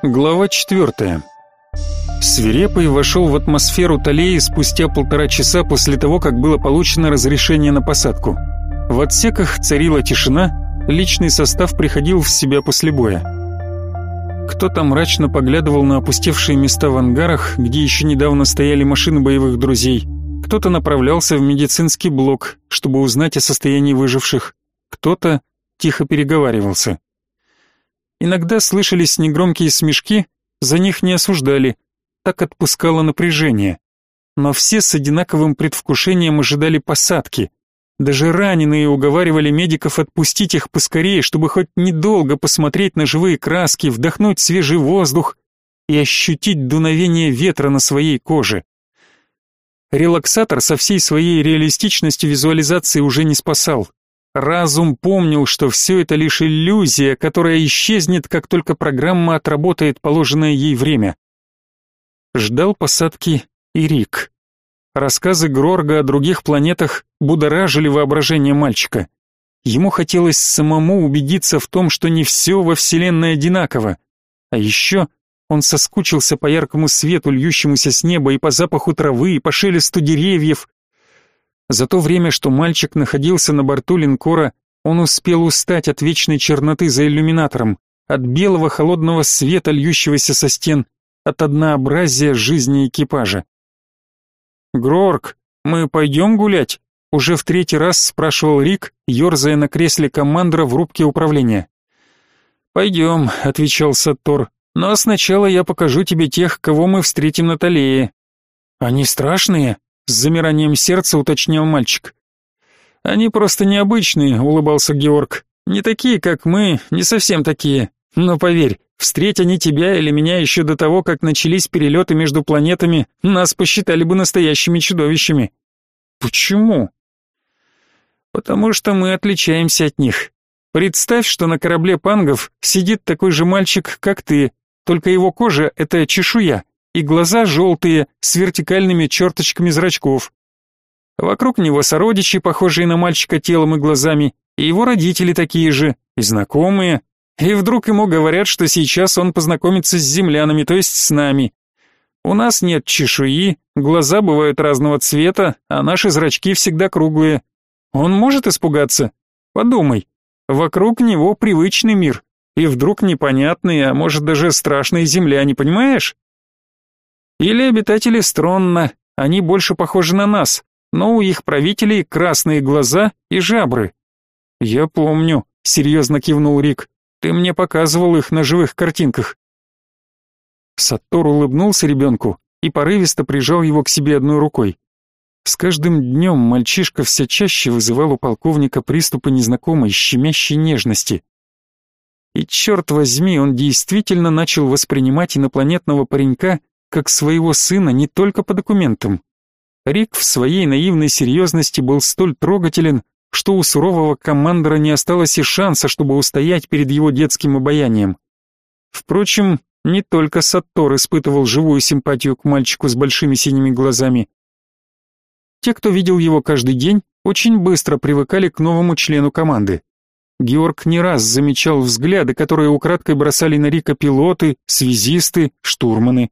Глава четвертая. Свирепый вошел в атмосферу Талеи спустя полтора часа после того, как было получено разрешение на посадку. В отсеках царила тишина, личный состав приходил в себя после боя. Кто-то мрачно поглядывал на опустевшие места в ангарах, где еще недавно стояли машины боевых друзей. Кто-то направлялся в медицинский блок, чтобы узнать о состоянии выживших. Кто-то тихо переговаривался. Иногда слышались негромкие смешки, за них не осуждали, так отпускало напряжение. Но все с одинаковым предвкушением ожидали посадки. Даже раненые уговаривали медиков отпустить их поскорее, чтобы хоть недолго посмотреть на живые краски, вдохнуть свежий воздух и ощутить дуновение ветра на своей коже. Релаксатор со всей своей реалистичностью визуализации уже не спасал. Разум помнил, что все это лишь иллюзия, которая исчезнет, как только программа отработает положенное ей время. Ждал посадки и Рик. Рассказы Грорга о других планетах будоражили воображение мальчика. Ему хотелось самому убедиться в том, что не все во Вселенной одинаково. А еще он соскучился по яркому свету, льющемуся с неба, и по запаху травы, и по шелесту деревьев, за то время, что мальчик находился на борту линкора, он успел устать от вечной черноты за иллюминатором, от белого холодного света, льющегося со стен, от однообразия жизни экипажа. «Грорк, мы пойдем гулять?» Уже в третий раз спрашивал Рик, ерзая на кресле командора в рубке управления. «Пойдем», — отвечал Саттор, — «но сначала я покажу тебе тех, кого мы встретим на Талее». «Они страшные?» С замиранием сердца уточнил мальчик. Они просто необычные, улыбался Георг. Не такие, как мы, не совсем такие. Но поверь, встреть они тебя или меня еще до того, как начались перелеты между планетами, нас посчитали бы настоящими чудовищами. Почему? Потому что мы отличаемся от них. Представь, что на корабле пангов сидит такой же мальчик, как ты, только его кожа — это чешуя, и глаза желтые, с вертикальными черточками зрачков. Вокруг него сородичи, похожие на мальчика телом и глазами, и его родители такие же, и знакомые. И вдруг ему говорят, что сейчас он познакомится с землянами, то есть с нами. У нас нет чешуи, глаза бывают разного цвета, а наши зрачки всегда круглые. Он может испугаться? Подумай. Вокруг него привычный мир, и вдруг непонятные, а может даже страшные земляне, понимаешь? Или обитатели Стронна, они больше похожи на нас, но у их правителей красные глаза и жабры. Я помню, серьезно кивнул Рик. Ты мне показывал их на живых картинках. Саттор улыбнулся ребенку и порывисто прижал его к себе одной рукой. С каждым днем мальчишка все чаще вызывал у полковника приступы незнакомой, щемящей нежности. И черт возьми, он действительно начал воспринимать инопланетного паренька как своего сына не только по документам. Рик в своей наивной серьезности был столь трогателен, что у сурового командора не осталось и шанса, чтобы устоять перед его детским обаянием. Впрочем, не только Саттор испытывал живую симпатию к мальчику с большими синими глазами. Те, кто видел его каждый день, очень быстро привыкали к новому члену команды. Георг не раз замечал взгляды, которые украдкой бросали на Рика пилоты, связисты, штурманы.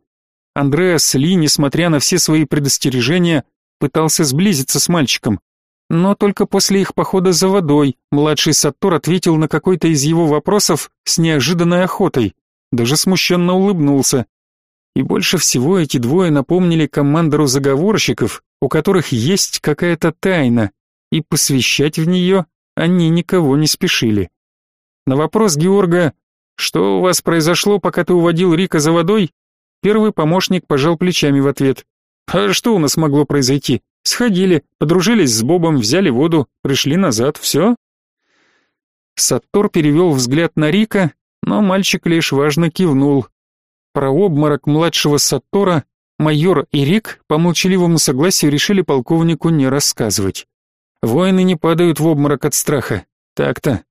Андреас Ли, несмотря на все свои предостережения, пытался сблизиться с мальчиком. Но только после их похода за водой младший Саттор ответил на какой-то из его вопросов с неожиданной охотой, даже смущенно улыбнулся. И больше всего эти двое напомнили командору заговорщиков, у которых есть какая-то тайна, и посвящать в нее они никого не спешили. На вопрос Георга «Что у вас произошло, пока ты уводил Рика за водой?» Первый помощник пожал плечами в ответ. А что у нас могло произойти? Сходили, подружились с Бобом, взяли воду, пришли назад, все? Саттор перевел взгляд на Рика, но мальчик лишь важно кивнул. Про обморок младшего Саттора майор и Рик по молчаливому согласию решили полковнику не рассказывать. Воины не падают в обморок от страха. Так-то.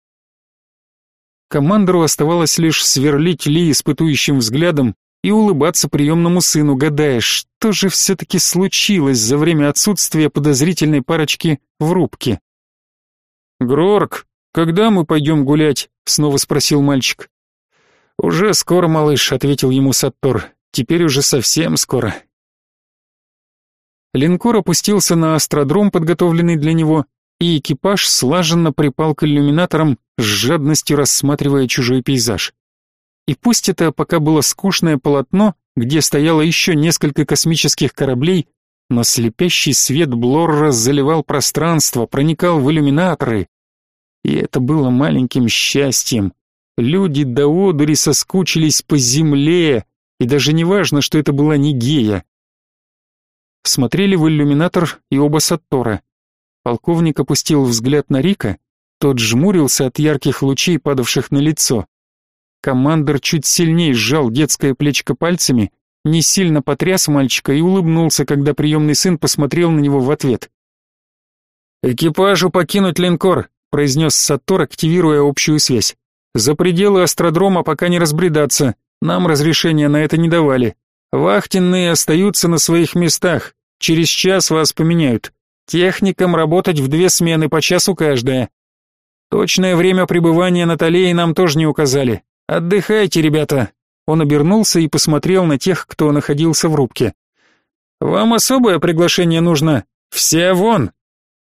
Командору оставалось лишь сверлить Ли испытующим взглядом, и улыбаться приемному сыну, гадая, что же все-таки случилось за время отсутствия подозрительной парочки в рубке. «Грорк, когда мы пойдем гулять?» — снова спросил мальчик. «Уже скоро, малыш», — ответил ему Саттор. «Теперь уже совсем скоро». Линкор опустился на астродром, подготовленный для него, и экипаж слаженно припал к иллюминаторам, с жадностью рассматривая чужой пейзаж. И пусть это пока было скучное полотно, где стояло еще несколько космических кораблей, но слепящий свет Блорра заливал пространство, проникал в иллюминаторы. И это было маленьким счастьем. Люди до одури соскучились по земле, и даже не важно, что это была не гея. Смотрели в иллюминатор и оба Саттора. Полковник опустил взгляд на Рика, тот жмурился от ярких лучей, падавших на лицо. Командор чуть сильнее сжал детское плечко пальцами, не сильно потряс мальчика и улыбнулся, когда приемный сын посмотрел на него в ответ. «Экипажу покинуть линкор», — произнес Сатор, активируя общую связь. «За пределы астродрома пока не разбредаться, нам разрешения на это не давали. Вахтенные остаются на своих местах, через час вас поменяют. Техникам работать в две смены по часу каждая. Точное время пребывания на Талее нам тоже не указали. Отдыхайте, ребята. Он обернулся и посмотрел на тех, кто находился в рубке. Вам особое приглашение нужно? Все вон.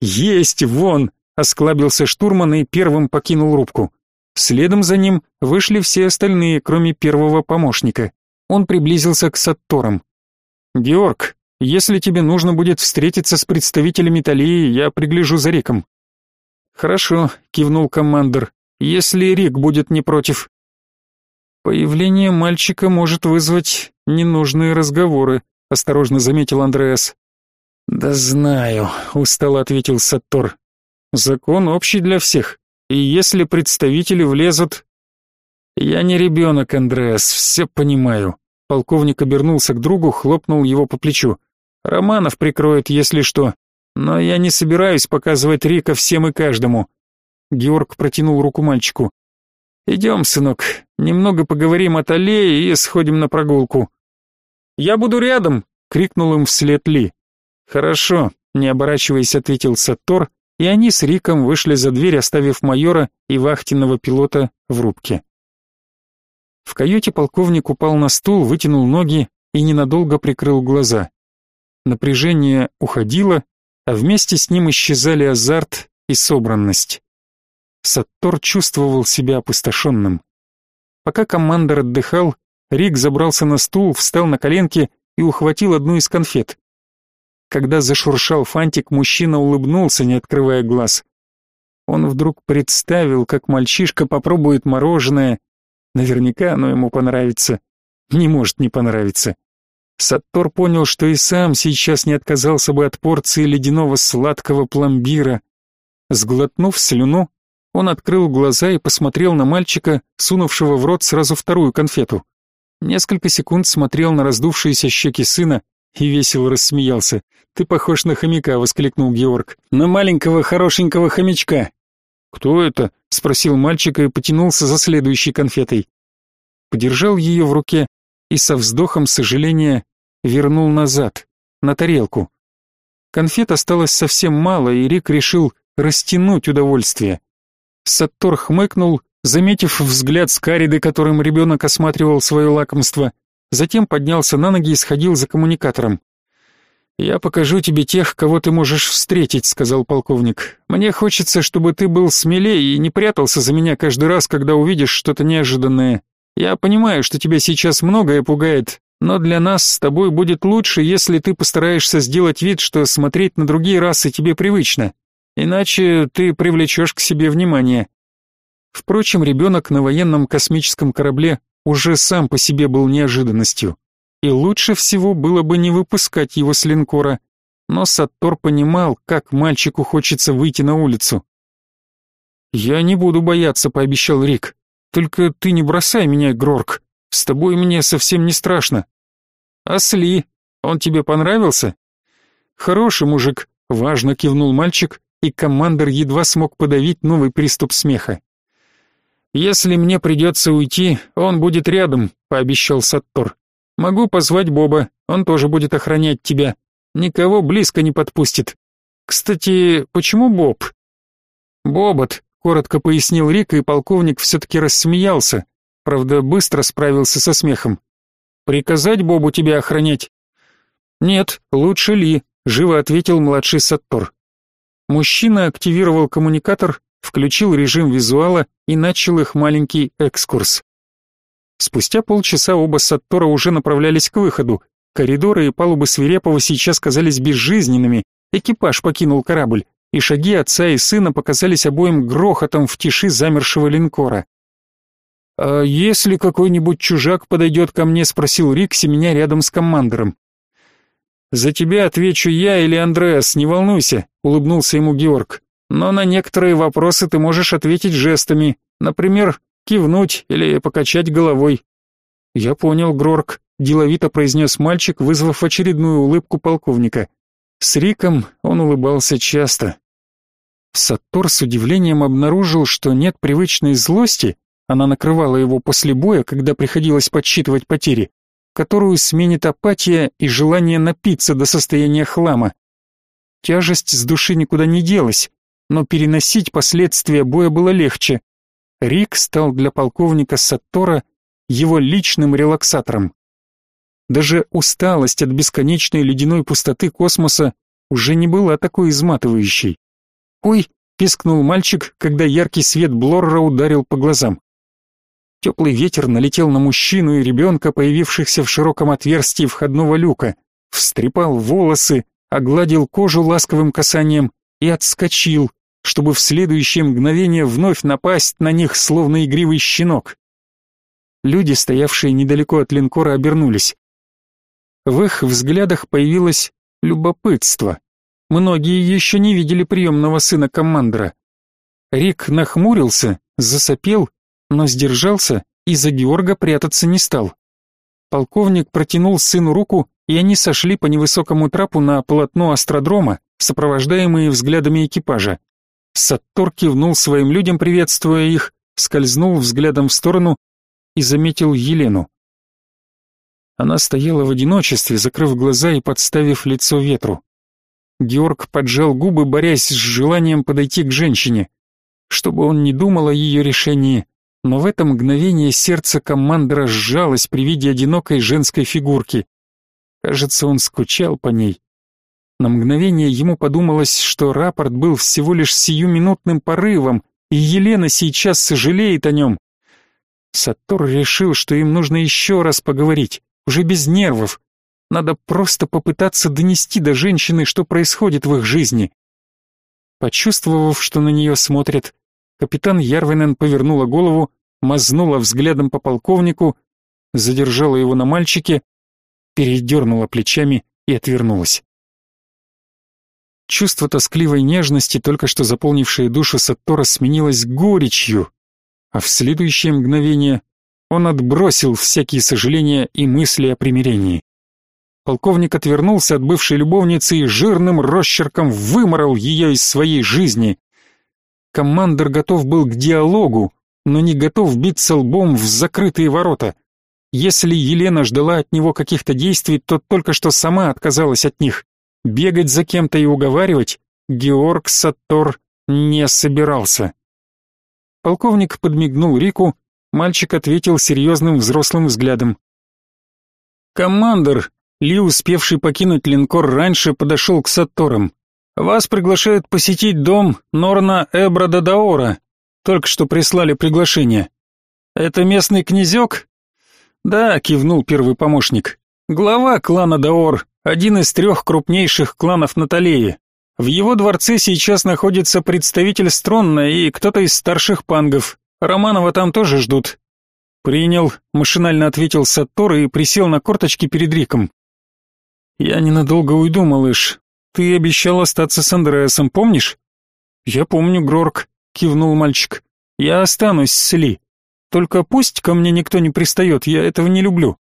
Есть вон, осклабился штурман и первым покинул рубку. Следом за ним вышли все остальные, кроме первого помощника. Он приблизился к Сатторам. «Георг, если тебе нужно будет встретиться с представителями Талии, я пригляжу за Риком. Хорошо, кивнул командир. Если Рик будет не против. Появление мальчика может вызвать ненужные разговоры, осторожно заметил Андреас. Да знаю, устало ответил Саттор. Закон общий для всех, и если представители влезут... Я не ребенок, Андреас, все понимаю. Полковник обернулся к другу, хлопнул его по плечу. Романов прикроет, если что. Но я не собираюсь показывать Рика всем и каждому. Георг протянул руку мальчику. Идем, сынок, немного поговорим о Талее и сходим на прогулку. Я буду рядом, крикнул им вслед Ли. Хорошо, не оборачиваясь, ответил Саттор, и они с Риком вышли за дверь, оставив майора и вахтенного пилота в рубке. В каюте полковник упал на стул, вытянул ноги и ненадолго прикрыл глаза. Напряжение уходило, а вместе с ним исчезали азарт и собранность. Саттор чувствовал себя опустошенным. Пока командор отдыхал, Рик забрался на стул, встал на коленки и ухватил одну из конфет. Когда зашуршал фантик, мужчина улыбнулся, не открывая глаз. Он вдруг представил, как мальчишка попробует мороженое. Наверняка оно ему понравится. Не может не понравиться. Саттор понял, что и сам сейчас не отказался бы от порции ледяного сладкого пломбира. Сглотнув слюну, он открыл глаза и посмотрел на мальчика, сунувшего в рот сразу вторую конфету. Несколько секунд смотрел на раздувшиеся щеки сына и весело рассмеялся. «Ты похож на хомяка», — воскликнул Георг. «На маленького хорошенького хомячка». «Кто это?» — спросил мальчика и потянулся за следующей конфетой. Подержал ее в руке и со вздохом сожаления вернул назад, на тарелку. Конфет осталось совсем мало, и Рик решил растянуть удовольствие. Саттор хмыкнул, заметив взгляд Скариды, которым ребенок осматривал свое лакомство, затем поднялся на ноги и сходил за коммуникатором. «Я покажу тебе тех, кого ты можешь встретить», — сказал полковник. «Мне хочется, чтобы ты был смелее и не прятался за меня каждый раз, когда увидишь что-то неожиданное. Я понимаю, что тебя сейчас многое пугает, но для нас с тобой будет лучше, если ты постараешься сделать вид, что смотреть на другие расы тебе привычно. Иначе ты привлечешь к себе внимание. Впрочем, ребенок на военном космическом корабле уже сам по себе был неожиданностью. И лучше всего было бы не выпускать его с линкора. Но Саттор понимал, как мальчику хочется выйти на улицу. «Я не буду бояться», — пообещал Рик. «Только ты не бросай меня, Грорк. С тобой мне совсем не страшно. Осли, он тебе понравился? Хороший мужик, важно кивнул мальчик, и командир едва смог подавить новый приступ смеха. Если мне придется уйти, он будет рядом, пообещал Саттор. Могу позвать Боба, он тоже будет охранять тебя. Никого близко не подпустит. Кстати, почему Боб? Бобот, коротко пояснил Рик, и полковник все-таки рассмеялся, правда, быстро справился со смехом. «Приказать Бобу тебя охранять?» «Нет, лучше Ли», — живо ответил младший Саттор. Мужчина активировал коммуникатор, включил режим визуала и начал их маленький экскурс. Спустя полчаса оба Саттора уже направлялись к выходу. Коридоры и палубы Свирепова сейчас казались безжизненными, экипаж покинул корабль, и шаги отца и сына показались обоим грохотом в тиши замершего линкора. «А если какой-нибудь чужак подойдет ко мне?» — спросил Рикси меня рядом с командором. «За тебя отвечу я или Андреас, не волнуйся», — улыбнулся ему Георг. «Но на некоторые вопросы ты можешь ответить жестами, например, кивнуть или покачать головой». «Я понял, Грорк», — деловито произнес мальчик, вызвав очередную улыбку полковника. С Риком он улыбался часто. Саттор с удивлением обнаружил, что нет привычной злости, она накрывала его после боя, когда приходилось подсчитывать потери, которую сменит апатия и желание напиться до состояния хлама. Тяжесть с души никуда не делась, но переносить последствия боя было легче. Рик стал для полковника Саттора его личным релаксатором. Даже усталость от бесконечной ледяной пустоты космоса уже не была такой изматывающей. «Ой!» — пискнул мальчик, когда яркий свет Блорра ударил по глазам. Теплый ветер налетел на мужчину и ребенка, появившихся в широком отверстии входного люка, встрепал волосы, огладил кожу ласковым касанием и отскочил, чтобы в следующее мгновение вновь напасть на них, словно игривый щенок. Люди, стоявшие недалеко от линкора, обернулись. В их взглядах появилось любопытство. Многие еще не видели приемного сына командора. Рик нахмурился, засопел но сдержался и за Георга прятаться не стал. Полковник протянул сыну руку, и они сошли по невысокому трапу на полотно астродрома, сопровождаемые взглядами экипажа. Саттор кивнул своим людям, приветствуя их, скользнул взглядом в сторону и заметил Елену. Она стояла в одиночестве, закрыв глаза и подставив лицо ветру. Георг поджал губы, борясь с желанием подойти к женщине. Чтобы он не думал о ее решении, но в это мгновение сердце командора сжалось при виде одинокой женской фигурки. Кажется, он скучал по ней. На мгновение ему подумалось, что рапорт был всего лишь сиюминутным порывом, и Елена сейчас сожалеет о нем. Сатор решил, что им нужно еще раз поговорить, уже без нервов. Надо просто попытаться донести до женщины, что происходит в их жизни. Почувствовав, что на нее смотрят, Капитан Ярвинен повернула голову, мазнула взглядом по полковнику, задержала его на мальчике, передернула плечами и отвернулась. Чувство тоскливой нежности, только что заполнившее душу Саттора, сменилось горечью, а в следующее мгновение он отбросил всякие сожаления и мысли о примирении. Полковник отвернулся от бывшей любовницы и жирным росчерком выморал ее из своей жизни. Командор готов был к диалогу, но не готов биться лбом в закрытые ворота. Если Елена ждала от него каких-то действий, то только что сама отказалась от них. Бегать за кем-то и уговаривать Георг Саттор не собирался. Полковник подмигнул Рику, мальчик ответил серьезным взрослым взглядом. «Командор!» Ли, успевший покинуть линкор раньше, подошел к Сатторам. Вас приглашают посетить дом Норна Эбрада Даора. Только что прислали приглашение. Это местный князек? Да, кивнул первый помощник. Глава клана Даор, один из трех крупнейших кланов Наталеи. В его дворце сейчас находится представитель Стронна и кто-то из старших пангов. Романова там тоже ждут. Принял, машинально ответил Саттор и присел на корточки перед Риком. Я ненадолго уйду, малыш. Ты обещал остаться с Андреасом, помнишь? Я помню, Грорк, кивнул мальчик. Я останусь с Ли. Только пусть ко мне никто не пристает, я этого не люблю.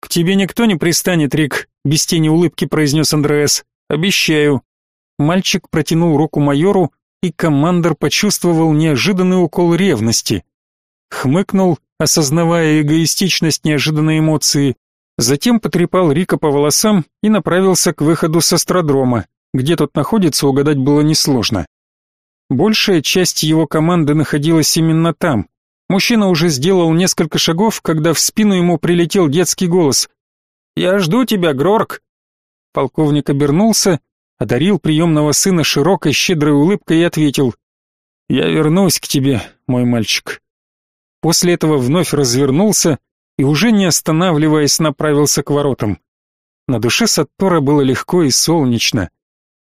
К тебе никто не пристанет, Рик, без тени улыбки произнес Андреас. Обещаю. Мальчик протянул руку майору, и командор почувствовал неожиданный укол ревности. Хмыкнул, осознавая эгоистичность неожиданной эмоции, Затем потрепал Рика по волосам и направился к выходу с астродрома. Где тот находится, угадать было несложно. Большая часть его команды находилась именно там. Мужчина уже сделал несколько шагов, когда в спину ему прилетел детский голос. «Я жду тебя, Грорк!» Полковник обернулся, одарил приемного сына широкой, щедрой улыбкой и ответил. «Я вернусь к тебе, мой мальчик». После этого вновь развернулся и, уже не останавливаясь, направился к воротам. На душе Саттора было легко и солнечно.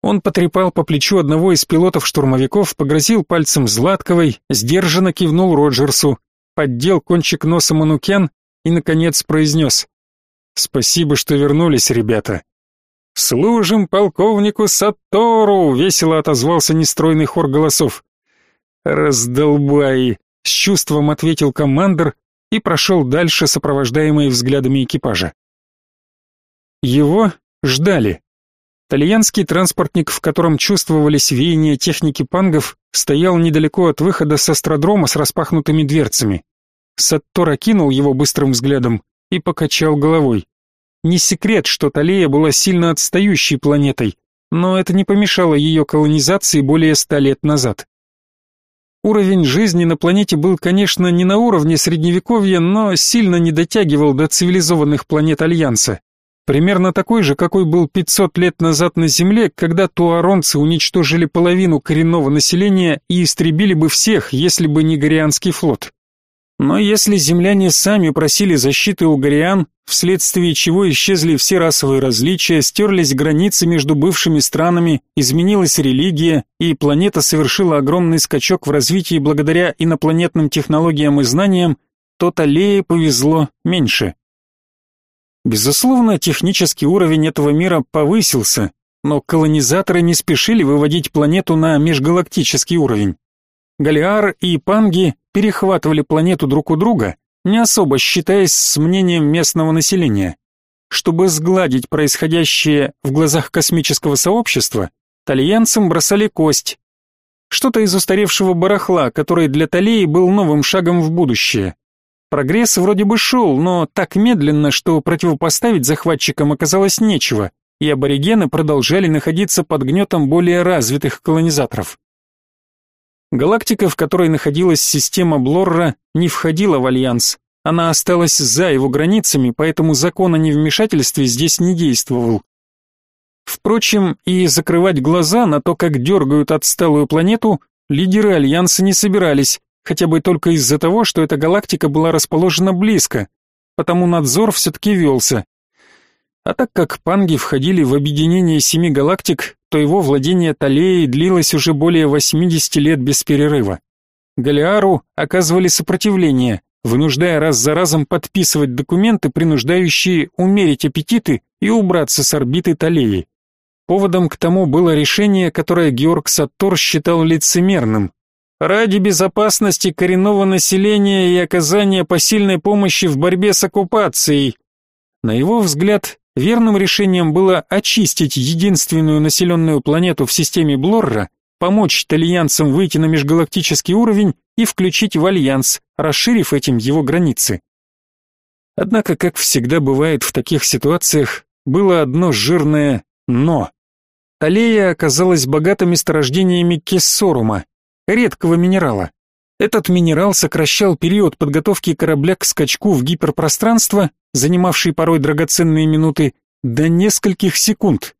Он потрепал по плечу одного из пилотов-штурмовиков, погрозил пальцем Златковой, сдержанно кивнул Роджерсу, поддел кончик носа Манукян и, наконец, произнес «Спасибо, что вернулись, ребята». «Служим полковнику Саттору!» — весело отозвался нестройный хор голосов. «Раздолбай!» — с чувством ответил командир и прошел дальше, сопровождаемый взглядами экипажа. Его ждали. Итальянский транспортник, в котором чувствовались веяния техники пангов, стоял недалеко от выхода с астrodрома с распахнутыми дверцами. Саттор окинул его быстрым взглядом и покачал головой. Не секрет, что Талея была сильно отстающей планетой, но это не помешало ее колонизации более ста лет назад. Уровень жизни на планете был, конечно, не на уровне средневековья, но сильно не дотягивал до цивилизованных планет Альянса. Примерно такой же, какой был 500 лет назад на Земле, когда туаронцы уничтожили половину коренного населения и истребили бы всех, если бы не Горианский флот. Но если земляне сами просили защиты у гориан, вследствие чего исчезли все расовые различия, стерлись границы между бывшими странами, изменилась религия, и планета совершила огромный скачок в развитии благодаря инопланетным технологиям и знаниям, то Талее повезло меньше. Безусловно, технический уровень этого мира повысился, но колонизаторы не спешили выводить планету на межгалактический уровень. Галиар и Панги перехватывали планету друг у друга, не особо считаясь с мнением местного населения. Чтобы сгладить происходящее в глазах космического сообщества, тальянцам бросали кость. Что-то из устаревшего барахла, который для Талии был новым шагом в будущее. Прогресс вроде бы шел, но так медленно, что противопоставить захватчикам оказалось нечего, и аборигены продолжали находиться под гнетом более развитых колонизаторов. Галактика, в которой находилась система Блорра, не входила в Альянс. Она осталась за его границами, поэтому закон о невмешательстве здесь не действовал. Впрочем, и закрывать глаза на то, как дергают отсталую планету, лидеры Альянса не собирались, хотя бы только из-за того, что эта галактика была расположена близко, потому надзор все-таки велся. А так как панги входили в объединение семи галактик, то его владение Талеей длилось уже более 80 лет без перерыва. Галиару оказывали сопротивление, вынуждая раз за разом подписывать документы, принуждающие умерить аппетиты и убраться с орбиты Талеи. Поводом к тому было решение, которое Георг Саттор считал лицемерным, ради безопасности коренного населения и оказания посильной помощи в борьбе с оккупацией. На его взгляд, верным решением было очистить единственную населенную планету в системе Блорра, помочь итальянцам выйти на межгалактический уровень и включить в альянс, расширив этим его границы. Однако, как всегда бывает в таких ситуациях, было одно жирное «но». Талея оказалась богата месторождениями кессорума, редкого минерала. Этот минерал сокращал период подготовки корабля к скачку в гиперпространство, занимавший порой драгоценные минуты, до нескольких секунд.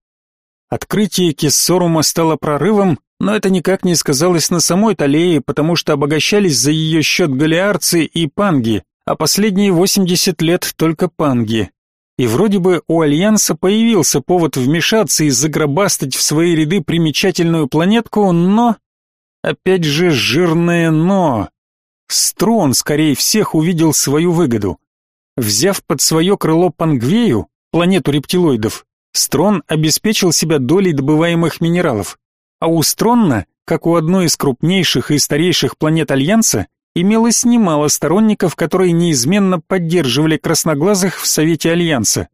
Открытие Кессорума стало прорывом, но это никак не сказалось на самой Талее, потому что обогащались за ее счет галиарцы и панги, а последние 80 лет только панги. И вроде бы у Альянса появился повод вмешаться и загробастать в свои ряды примечательную планетку, но Опять же жирное «но». Строн, скорее всех, увидел свою выгоду. Взяв под свое крыло Пангвею, планету рептилоидов, Строн обеспечил себя долей добываемых минералов. А у Стронна, как у одной из крупнейших и старейших планет Альянса, имелось немало сторонников, которые неизменно поддерживали красноглазых в Совете Альянса.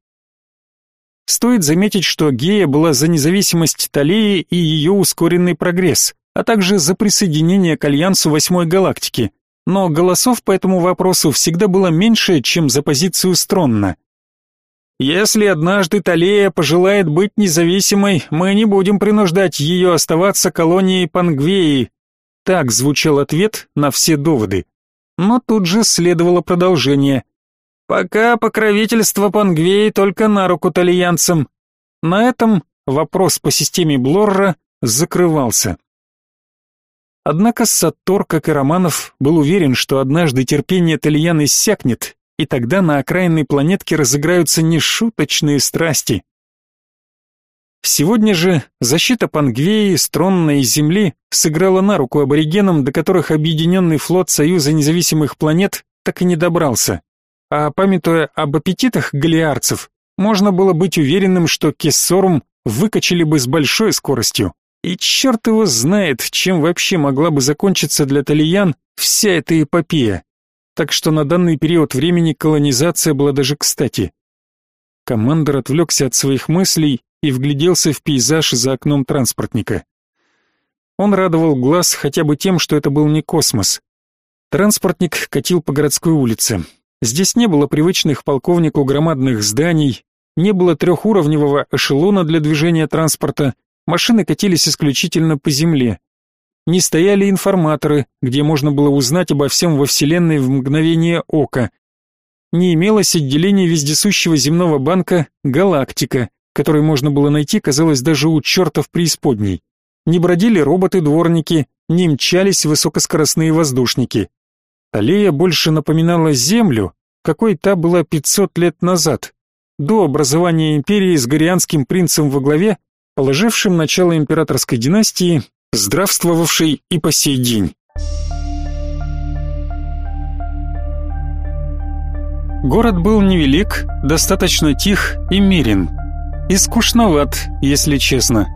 Стоит заметить, что Гея была за независимость Талеи и ее ускоренный прогресс а также за присоединение к Альянсу Восьмой Галактики, но голосов по этому вопросу всегда было меньше, чем за позицию Стронна. Если однажды Талея пожелает быть независимой, мы не будем принуждать ее оставаться колонией Пангвеи. Так звучал ответ на все доводы. но тут же следовало продолжение. Пока покровительство Пангвеи только на руку талиянцам. На этом вопрос по системе Блорра закрывался. Однако Саттор, как и Романов, был уверен, что однажды терпение Тальян иссякнет, и тогда на окраинной планетке разыграются нешуточные страсти. Сегодня же защита Пангвеи, Стронной и Земли сыграла на руку аборигенам, до которых объединенный флот Союза независимых планет так и не добрался. А памятуя об аппетитах галиарцев, можно было быть уверенным, что Кессорум выкачали бы с большой скоростью. И черт его знает, чем вообще могла бы закончиться для Талиян вся эта эпопея. Так что на данный период времени колонизация была даже кстати. Командор отвлекся от своих мыслей и вгляделся в пейзаж за окном транспортника. Он радовал глаз хотя бы тем, что это был не космос. Транспортник катил по городской улице. Здесь не было привычных полковнику громадных зданий, не было трехуровневого эшелона для движения транспорта, Машины катились исключительно по земле. Не стояли информаторы, где можно было узнать обо всем во Вселенной в мгновение ока. Не имелось отделения вездесущего земного банка «Галактика», который можно было найти, казалось, даже у чертов преисподней. Не бродили роботы-дворники, не мчались высокоскоростные воздушники. Аллея больше напоминала Землю, какой та была 500 лет назад, до образования империи с горианским принцем во главе положившим начало императорской династии, здравствовавшей и по сей день. Город был невелик, достаточно тих и мирен. И скучноват, если честно.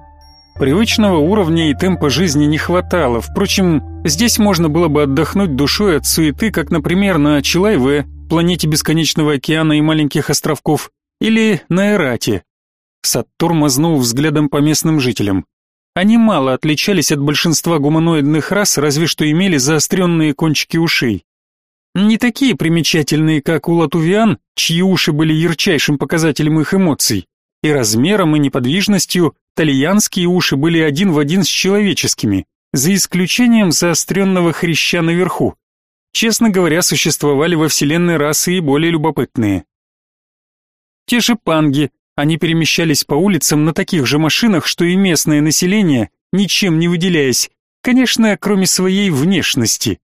Привычного уровня и темпа жизни не хватало. Впрочем, здесь можно было бы отдохнуть душой от суеты, как, например, на Чилайве, планете бесконечного океана и маленьких островков, или на Эрате, Саттур мазнул взглядом по местным жителям. Они мало отличались от большинства гуманоидных рас, разве что имели заостренные кончики ушей. Не такие примечательные, как у латувиан, чьи уши были ярчайшим показателем их эмоций. И размером, и неподвижностью тальянские уши были один в один с человеческими, за исключением заостренного хряща наверху. Честно говоря, существовали во Вселенной расы и более любопытные. Те же панги, они перемещались по улицам на таких же машинах, что и местное население, ничем не выделяясь, конечно, кроме своей внешности.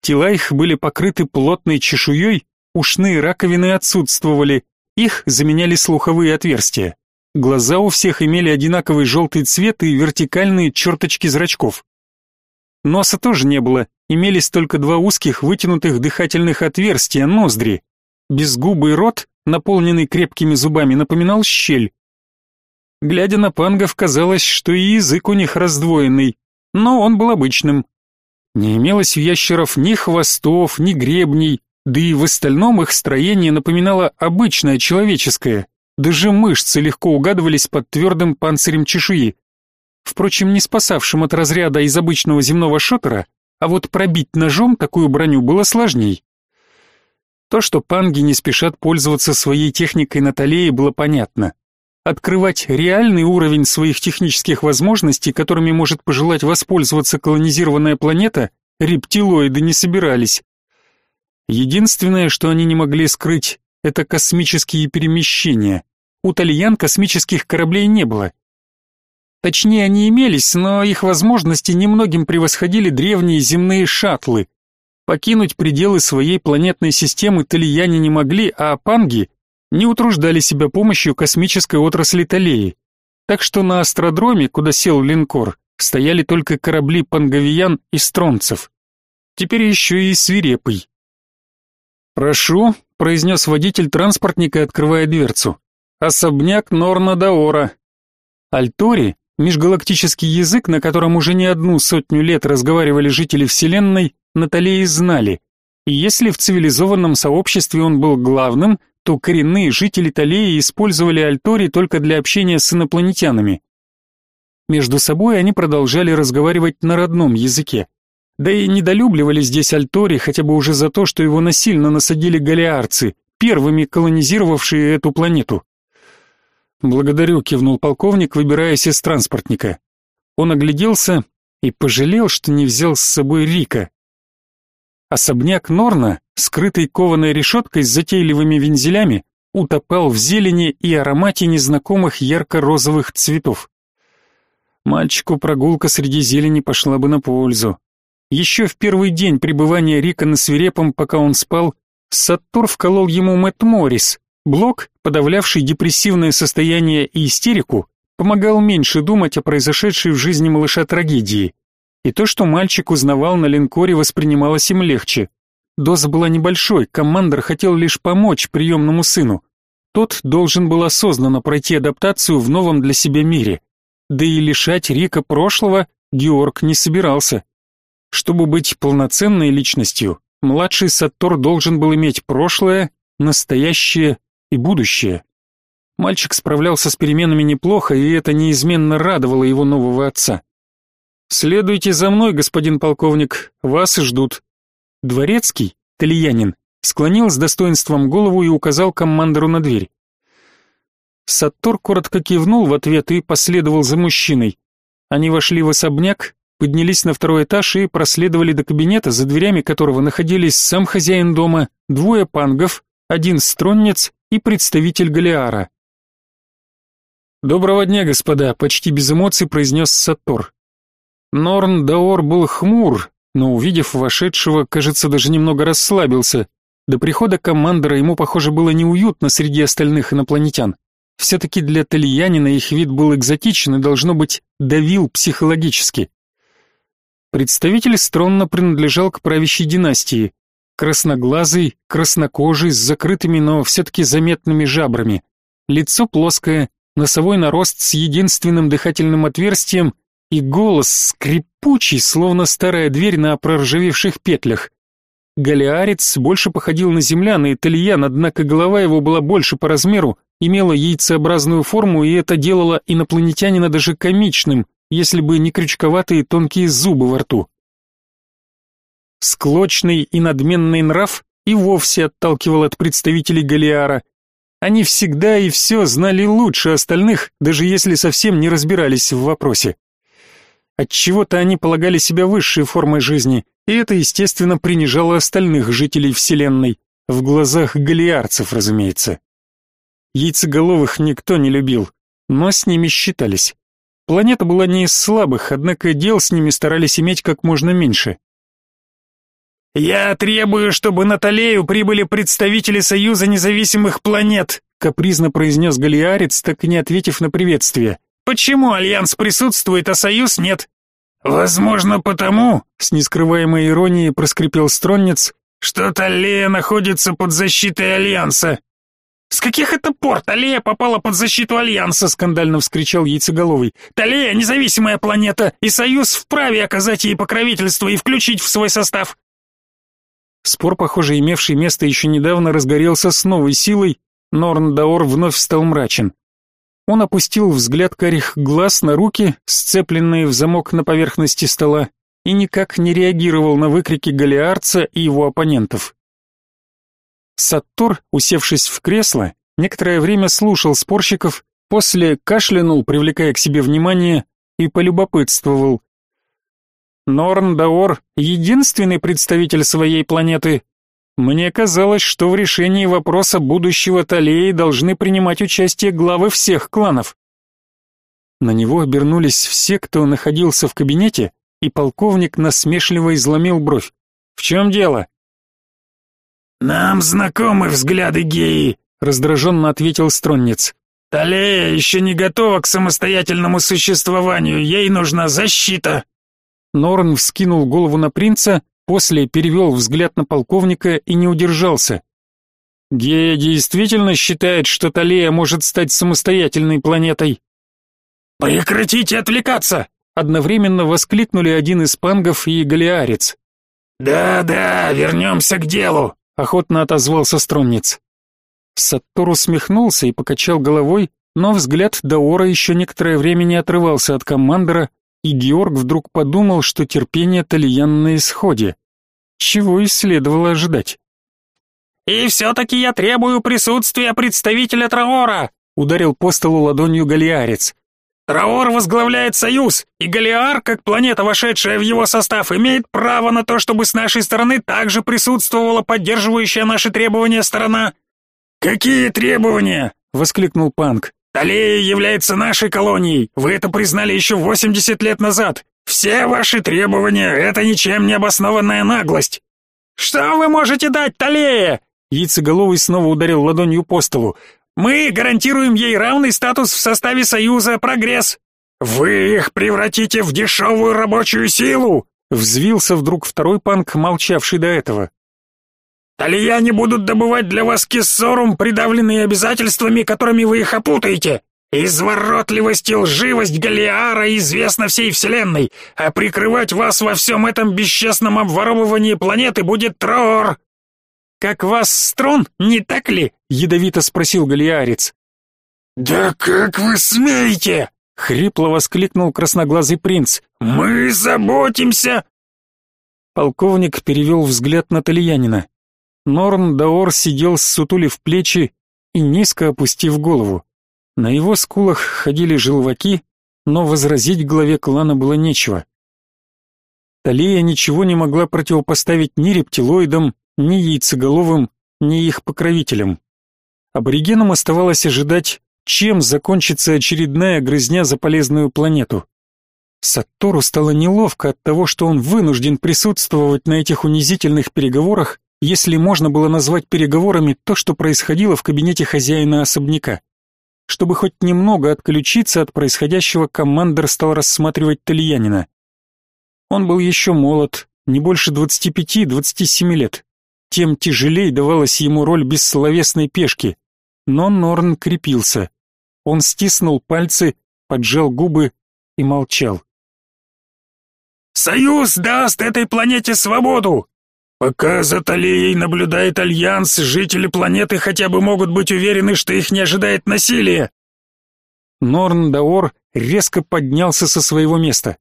Тела их были покрыты плотной чешуей, ушные раковины отсутствовали, их заменяли слуховые отверстия. Глаза у всех имели одинаковый желтый цвет и вертикальные черточки зрачков. Носа тоже не было, имелись только два узких вытянутых дыхательных отверстия, ноздри. Безгубый рот наполненный крепкими зубами, напоминал щель. Глядя на пангов, казалось, что и язык у них раздвоенный, но он был обычным. Не имелось у ящеров ни хвостов, ни гребней, да и в остальном их строение напоминало обычное человеческое. Даже мышцы легко угадывались под твердым панцирем чешуи. Впрочем, не спасавшим от разряда из обычного земного шотера, а вот пробить ножом такую броню было сложней. То, что панги не спешат пользоваться своей техникой на Талее, было понятно. Открывать реальный уровень своих технических возможностей, которыми может пожелать воспользоваться колонизированная планета, рептилоиды не собирались. Единственное, что они не могли скрыть, это космические перемещения. У Тальян космических кораблей не было. Точнее, они имелись, но их возможности немногим превосходили древние земные шаттлы, Покинуть пределы своей планетной системы талияне не могли, а панги не утруждали себя помощью космической отрасли Талеи. Так что на астродроме, куда сел линкор, стояли только корабли панговиян и стронцев. Теперь еще и свирепый. «Прошу», — произнес водитель транспортника, открывая дверцу. «Особняк Норна Даора». Альтори, межгалактический язык, на котором уже не одну сотню лет разговаривали жители Вселенной, Наталии знали, и если в цивилизованном сообществе он был главным, то коренные жители Талеи использовали Альтори только для общения с инопланетянами. Между собой они продолжали разговаривать на родном языке. Да и недолюбливали здесь Альтори хотя бы уже за то, что его насильно насадили галиарцы, первыми колонизировавшие эту планету. «Благодарю», — кивнул полковник, выбираясь из транспортника. Он огляделся и пожалел, что не взял с собой Рика. Особняк Норна, скрытый кованой решеткой с затейливыми вензелями, утопал в зелени и аромате незнакомых ярко-розовых цветов. Мальчику прогулка среди зелени пошла бы на пользу. Еще в первый день пребывания Рика на свирепом, пока он спал, Саттур вколол ему Мэтт Моррис. Блок, подавлявший депрессивное состояние и истерику, помогал меньше думать о произошедшей в жизни малыша трагедии. И то, что мальчик узнавал на линкоре, воспринималось им легче. Доза была небольшой, командор хотел лишь помочь приемному сыну. Тот должен был осознанно пройти адаптацию в новом для себя мире. Да и лишать Рика прошлого Георг не собирался. Чтобы быть полноценной личностью, младший Саттор должен был иметь прошлое, настоящее и будущее. Мальчик справлялся с переменами неплохо, и это неизменно радовало его нового отца. «Следуйте за мной, господин полковник, вас ждут». Дворецкий, талиянин, склонил с достоинством голову и указал командору на дверь. Саттор коротко кивнул в ответ и последовал за мужчиной. Они вошли в особняк, поднялись на второй этаж и проследовали до кабинета, за дверями которого находились сам хозяин дома, двое пангов, один стронец и представитель Галиара. «Доброго дня, господа», — почти без эмоций произнес Саттор. Норн Даор был хмур, но, увидев вошедшего, кажется, даже немного расслабился. До прихода командора ему, похоже, было неуютно среди остальных инопланетян. Все-таки для Талиянина их вид был экзотичен и, должно быть, давил психологически. Представитель Стронна принадлежал к правящей династии. Красноглазый, краснокожий, с закрытыми, но все-таки заметными жабрами. Лицо плоское, носовой нарост с единственным дыхательным отверстием и голос скрипучий, словно старая дверь на проржавевших петлях. Галиарец больше походил на земляна, итальян, однако голова его была больше по размеру, имела яйцеобразную форму, и это делало инопланетянина даже комичным, если бы не крючковатые тонкие зубы во рту. Склочный и надменный нрав и вовсе отталкивал от представителей Галиара. Они всегда и все знали лучше остальных, даже если совсем не разбирались в вопросе. Отчего-то они полагали себя высшей формой жизни, и это, естественно, принижало остальных жителей Вселенной, в глазах галиарцев, разумеется. Яйцеголовых никто не любил, но с ними считались. Планета была не из слабых, однако дел с ними старались иметь как можно меньше. «Я требую, чтобы на Талею прибыли представители Союза независимых планет», капризно произнес Галиарец, так и не ответив на приветствие. Почему Альянс присутствует, а Союз нет? Возможно, потому, с нескрываемой иронией проскрипел Стронец, что Талея находится под защитой Альянса. С каких это пор Талея попала под защиту Альянса, скандально вскричал Яйцеголовый. Талея независимая планета, и Союз вправе оказать ей покровительство и включить в свой состав. Спор, похоже, имевший место еще недавно, разгорелся с новой силой, Норн Даор вновь стал мрачен. Он опустил взгляд карих глаз на руки, сцепленные в замок на поверхности стола, и никак не реагировал на выкрики Галиарца и его оппонентов. Саттор, усевшись в кресло, некоторое время слушал спорщиков, после кашлянул, привлекая к себе внимание, и полюбопытствовал. Норн Даор — единственный представитель своей планеты, мне казалось, что в решении вопроса будущего Талеи должны принимать участие главы всех кланов. На него обернулись все, кто находился в кабинете, и полковник насмешливо изломил бровь. «В чем дело?» «Нам знакомы взгляды геи», — раздраженно ответил Стронниц. «Талея еще не готова к самостоятельному существованию, ей нужна защита». Норн вскинул голову на принца, После перевел взгляд на полковника и не удержался. Гея действительно считает, что Талея может стать самостоятельной планетой. «Прекратите отвлекаться!» Одновременно воскликнули один из пангов и галиарец. «Да-да, вернемся к делу», — охотно отозвался Стромниц. Саттор усмехнулся и покачал головой, но взгляд Даора еще некоторое время не отрывался от командора, и Георг вдруг подумал, что терпение Талиян на исходе. Чего и следовало ожидать. «И все-таки я требую присутствия представителя Траора!» ударил по столу ладонью Галиарец. Траор возглавляет союз, и Галиар, как планета, вошедшая в его состав, имеет право на то, чтобы с нашей стороны также присутствовала поддерживающая наши требования сторона. Какие требования? воскликнул Панк. Талея является нашей колонией. Вы это признали еще 80 лет назад. Все ваши требования это ничем не обоснованная наглость. Что вы можете дать Талее? Яйцеголовый снова ударил ладонью по столу. Мы гарантируем ей равный статус в составе Союза, прогресс. Вы их превратите в дешевую рабочую силу, взвился вдруг второй панк, молчавший до этого. Талияне будут добывать для вас киссорум, придавленные обязательствами, которыми вы их опутаете. Изворотливость и лживость Галиара известна всей вселенной, а прикрывать вас во всем этом бесчестном обворовывании планеты будет Троор. Как вас строн, не так ли? ядовито спросил Галиарец. Да как вы смеете? хрипло воскликнул красноглазый принц. Мы заботимся. Полковник перевел взгляд на Тальянина. Норн Даор сидел в плечи и низко опустив голову. На его скулах ходили желваки, но возразить главе клана было нечего. Талия ничего не могла противопоставить ни рептилоидам, ни яйцеголовым, ни их покровителям. Аборигенам оставалось ожидать, чем закончится очередная грызня за полезную планету. Саттору стало неловко от того, что он вынужден присутствовать на этих унизительных переговорах, если можно было назвать переговорами то, что происходило в кабинете хозяина особняка. Чтобы хоть немного отключиться от происходящего, командир стал рассматривать Тальянина. Он был еще молод, не больше 25-27 лет тем тяжелее давалась ему роль бессловесной пешки. Но Норн крепился. Он стиснул пальцы, поджал губы и молчал. «Союз даст этой планете свободу! Пока за Талией наблюдает Альянс, жители планеты хотя бы могут быть уверены, что их не ожидает насилие!» Норн Даор резко поднялся со своего места.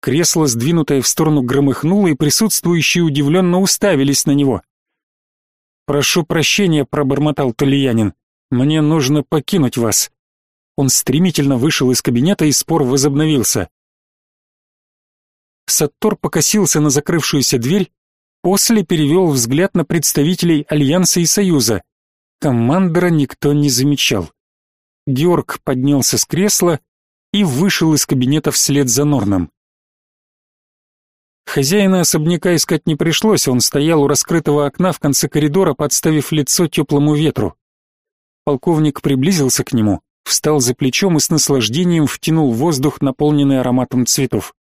Кресло, сдвинутое в сторону, громыхнуло, и присутствующие удивленно уставились на него. «Прошу прощения», — пробормотал Тальянин. «Мне нужно покинуть вас». Он стремительно вышел из кабинета, и спор возобновился. Саттор покосился на закрывшуюся дверь, после перевел взгляд на представителей Альянса и Союза. Командора никто не замечал. Георг поднялся с кресла и вышел из кабинета вслед за Норном. Хозяина особняка искать не пришлось, он стоял у раскрытого окна в конце коридора, подставив лицо теплому ветру. Полковник приблизился к нему, встал за плечом и с наслаждением втянул воздух, наполненный ароматом цветов.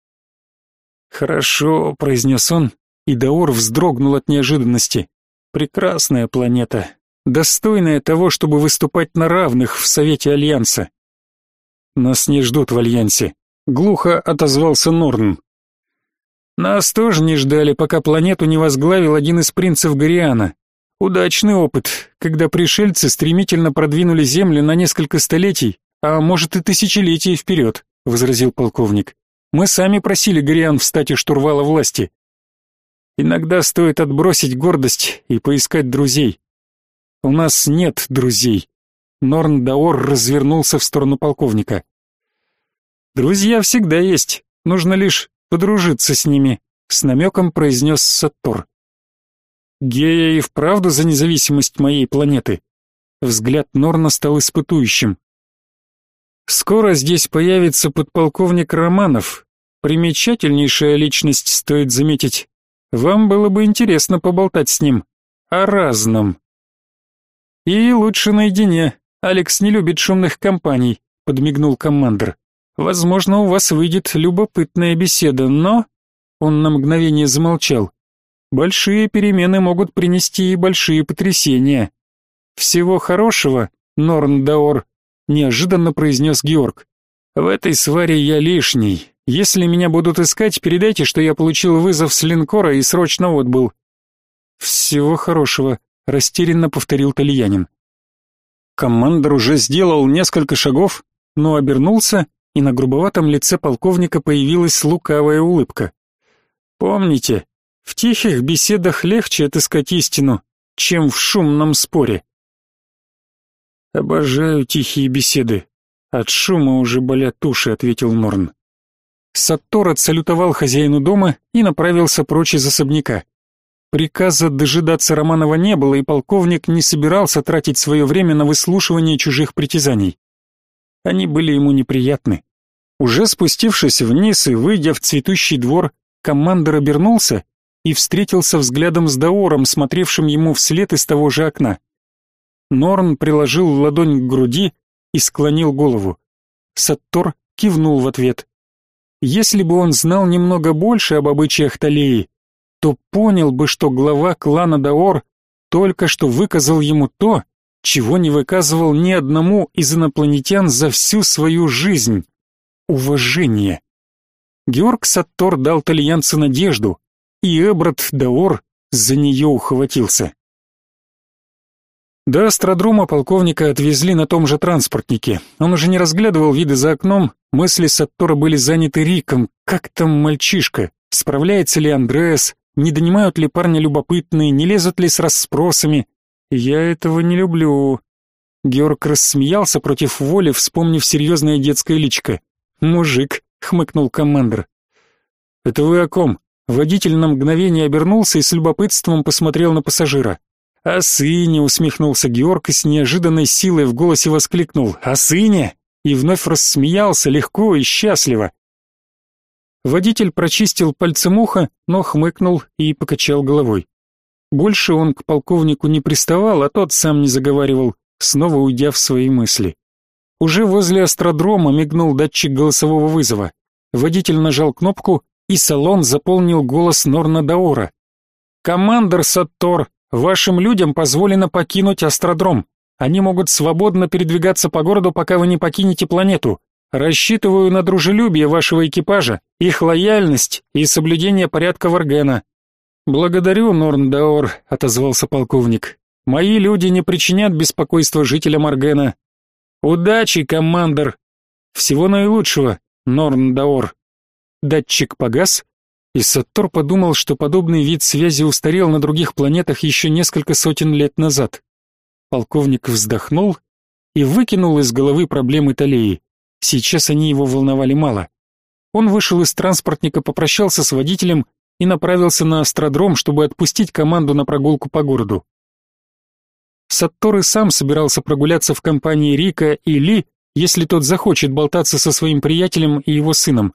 «Хорошо», — произнес он, и Даор вздрогнул от неожиданности. «Прекрасная планета, достойная того, чтобы выступать на равных в Совете Альянса». «Нас не ждут в Альянсе», — глухо отозвался Норн. Нас тоже не ждали, пока планету не возглавил один из принцев Гориана. Удачный опыт, когда пришельцы стремительно продвинули Землю на несколько столетий, а может и тысячелетий вперед, возразил полковник. Мы сами просили Гориан встать у штурвала власти. Иногда стоит отбросить гордость и поискать друзей. У нас нет друзей. Норн Даор развернулся в сторону полковника. Друзья всегда есть, нужно лишь подружиться с ними, с намеком произнес Саттор. Гея и вправду за независимость моей планеты. Взгляд Норна стал испытующим. Скоро здесь появится подполковник Романов. Примечательнейшая личность, стоит заметить. Вам было бы интересно поболтать с ним о разном. И лучше наедине. Алекс не любит шумных компаний, подмигнул командир. Возможно, у вас выйдет любопытная беседа, но...» Он на мгновение замолчал. «Большие перемены могут принести и большие потрясения. Всего хорошего, Норн Даор», — неожиданно произнес Георг. «В этой сваре я лишний. Если меня будут искать, передайте, что я получил вызов с линкора и срочно отбыл». «Всего хорошего», — растерянно повторил Тальянин. Командор уже сделал несколько шагов, но обернулся и на грубоватом лице полковника появилась лукавая улыбка. Помните, в тихих беседах легче отыскать истину, чем в шумном споре. Обожаю тихие беседы. От шума уже болят уши, ответил Норн. Саттор отсалютовал хозяину дома и направился прочь из особняка. Приказа дожидаться Романова не было, и полковник не собирался тратить свое время на выслушивание чужих притязаний. Они были ему неприятны. Уже спустившись вниз и выйдя в цветущий двор, командор обернулся и встретился взглядом с Даором, смотревшим ему вслед из того же окна. Норн приложил ладонь к груди и склонил голову. Саттор кивнул в ответ. Если бы он знал немного больше об обычаях Талеи, то понял бы, что глава клана Даор только что выказал ему то, чего не выказывал ни одному из инопланетян за всю свою жизнь — уважение. Георг Саттор дал тальянцу надежду, и Эбрат Даор за нее ухватился. До астродрома полковника отвезли на том же транспортнике. Он уже не разглядывал виды за окном, мысли Саттора были заняты Риком. Как там мальчишка? Справляется ли Андреас? Не донимают ли парня любопытные, не лезут ли с расспросами? Я этого не люблю. Георг рассмеялся против воли, вспомнив серьезное детское личико. «Мужик», — хмыкнул командир. «Это вы о ком?» Водитель на мгновение обернулся и с любопытством посмотрел на пассажира. «О сыне!» — усмехнулся Георг и с неожиданной силой в голосе воскликнул. «О сыне!» и вновь рассмеялся легко и счастливо. Водитель прочистил пальцем ухо, но хмыкнул и покачал головой. Больше он к полковнику не приставал, а тот сам не заговаривал, снова уйдя в свои мысли. Уже возле астродрома мигнул датчик голосового вызова. Водитель нажал кнопку, и салон заполнил голос Норна Даора. «Командор Саттор, вашим людям позволено покинуть астродром. Они могут свободно передвигаться по городу, пока вы не покинете планету. Рассчитываю на дружелюбие вашего экипажа, их лояльность и соблюдение порядка Варгена. Благодарю, Норндаор, отозвался полковник. Мои люди не причинят беспокойства жителям Аргена. Удачи, командир. Всего наилучшего, Норндаор. Датчик погас, и Саттор подумал, что подобный вид связи устарел на других планетах еще несколько сотен лет назад. Полковник вздохнул и выкинул из головы проблемы Талеи. Сейчас они его волновали мало. Он вышел из транспортника, попрощался с водителем и направился на астродром, чтобы отпустить команду на прогулку по городу. Саттор и сам собирался прогуляться в компании Рика и Ли, если тот захочет болтаться со своим приятелем и его сыном.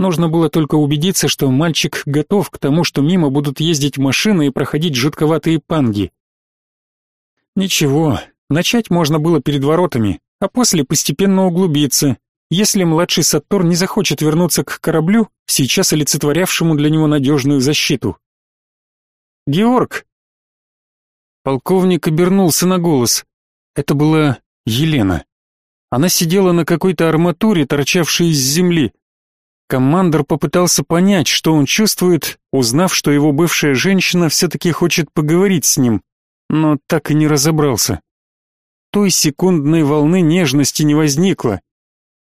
Нужно было только убедиться, что мальчик готов к тому, что мимо будут ездить машины и проходить жутковатые панги. Ничего, начать можно было перед воротами, а после постепенно углубиться, если младший Саттор не захочет вернуться к кораблю, сейчас олицетворявшему для него надежную защиту. «Георг!» Полковник обернулся на голос. Это была Елена. Она сидела на какой-то арматуре, торчавшей из земли. Командор попытался понять, что он чувствует, узнав, что его бывшая женщина все-таки хочет поговорить с ним, но так и не разобрался той секундной волны нежности не возникло.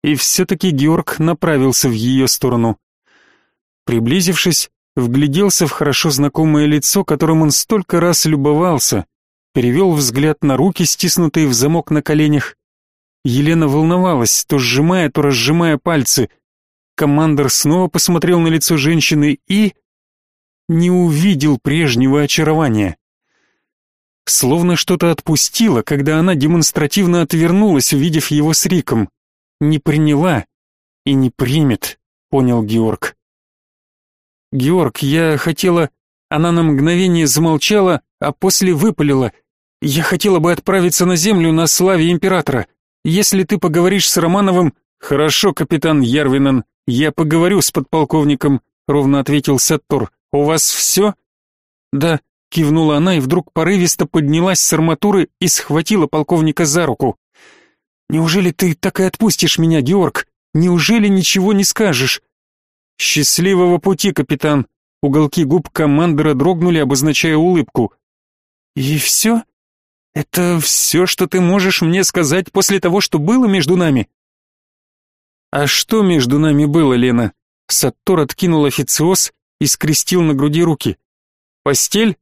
И все-таки Георг направился в ее сторону. Приблизившись, вгляделся в хорошо знакомое лицо, которым он столько раз любовался, перевел взгляд на руки, стиснутые в замок на коленях. Елена волновалась, то сжимая, то разжимая пальцы. Командор снова посмотрел на лицо женщины и... не увидел прежнего очарования. Словно что-то отпустило, когда она демонстративно отвернулась, увидев его с Риком. Не приняла и не примет, понял Георг. Георг, я хотела... Она на мгновение замолчала, а после выпалила. Я хотела бы отправиться на землю на славе императора. Если ты поговоришь с Романовым... Хорошо, капитан Ярвинен, я поговорю с подполковником, ровно ответил Саттор. У вас все? Да, Кивнула она и вдруг порывисто поднялась с арматуры и схватила полковника за руку. «Неужели ты так и отпустишь меня, Георг? Неужели ничего не скажешь?» «Счастливого пути, капитан!» Уголки губ командора дрогнули, обозначая улыбку. «И все? Это все, что ты можешь мне сказать после того, что было между нами?» «А что между нами было, Лена?» Саттор откинул официоз и скрестил на груди руки. «Постель?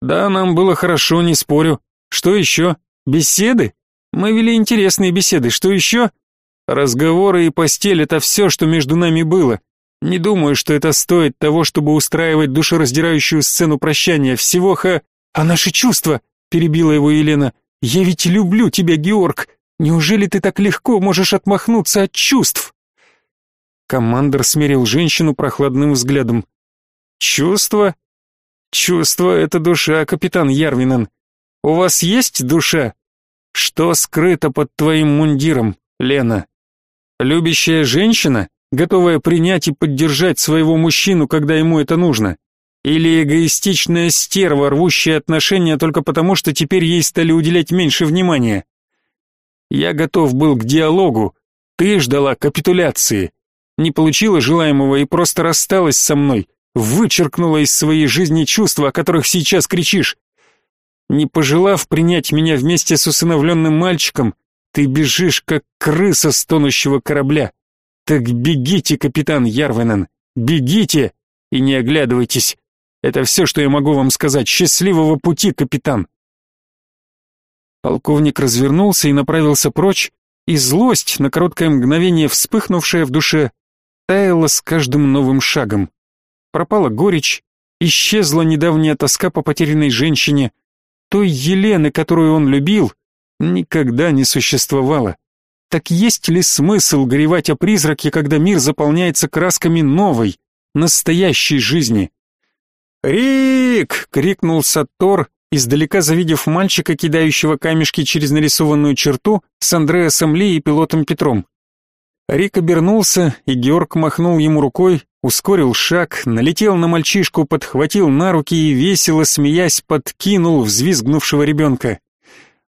Да, нам было хорошо, не спорю. Что еще? Беседы? Мы вели интересные беседы. Что еще? Разговоры и постель — это все, что между нами было. Не думаю, что это стоит того, чтобы устраивать душераздирающую сцену прощания. Всего ха... А наши чувства, — перебила его Елена. Я ведь люблю тебя, Георг. Неужели ты так легко можешь отмахнуться от чувств? Командор смерил женщину прохладным взглядом. Чувства? Чувство — это душа, капитан Ярвинен. У вас есть душа? Что скрыто под твоим мундиром, Лена? Любящая женщина, готовая принять и поддержать своего мужчину, когда ему это нужно? Или эгоистичная стерва, рвущая отношения только потому, что теперь ей стали уделять меньше внимания? Я готов был к диалогу, ты ждала капитуляции. Не получила желаемого и просто рассталась со мной, вычеркнула из своей жизни чувства, о которых сейчас кричишь. Не пожелав принять меня вместе с усыновленным мальчиком, ты бежишь, как крыса с тонущего корабля. Так бегите, капитан Ярвенен, бегите и не оглядывайтесь. Это все, что я могу вам сказать. Счастливого пути, капитан. Полковник развернулся и направился прочь, и злость, на короткое мгновение вспыхнувшая в душе, таяла с каждым новым шагом. Пропала горечь, исчезла недавняя тоска по потерянной женщине, той Елены, которую он любил, никогда не существовало. Так есть ли смысл горевать о призраке, когда мир заполняется красками новой, настоящей жизни? «Рик!» — крикнул Саттор, издалека завидев мальчика, кидающего камешки через нарисованную черту, с Андреасом Ли и пилотом Петром. Рик обернулся, и Георг махнул ему рукой, ускорил шаг, налетел на мальчишку, подхватил на руки и, весело смеясь, подкинул взвизгнувшего ребенка.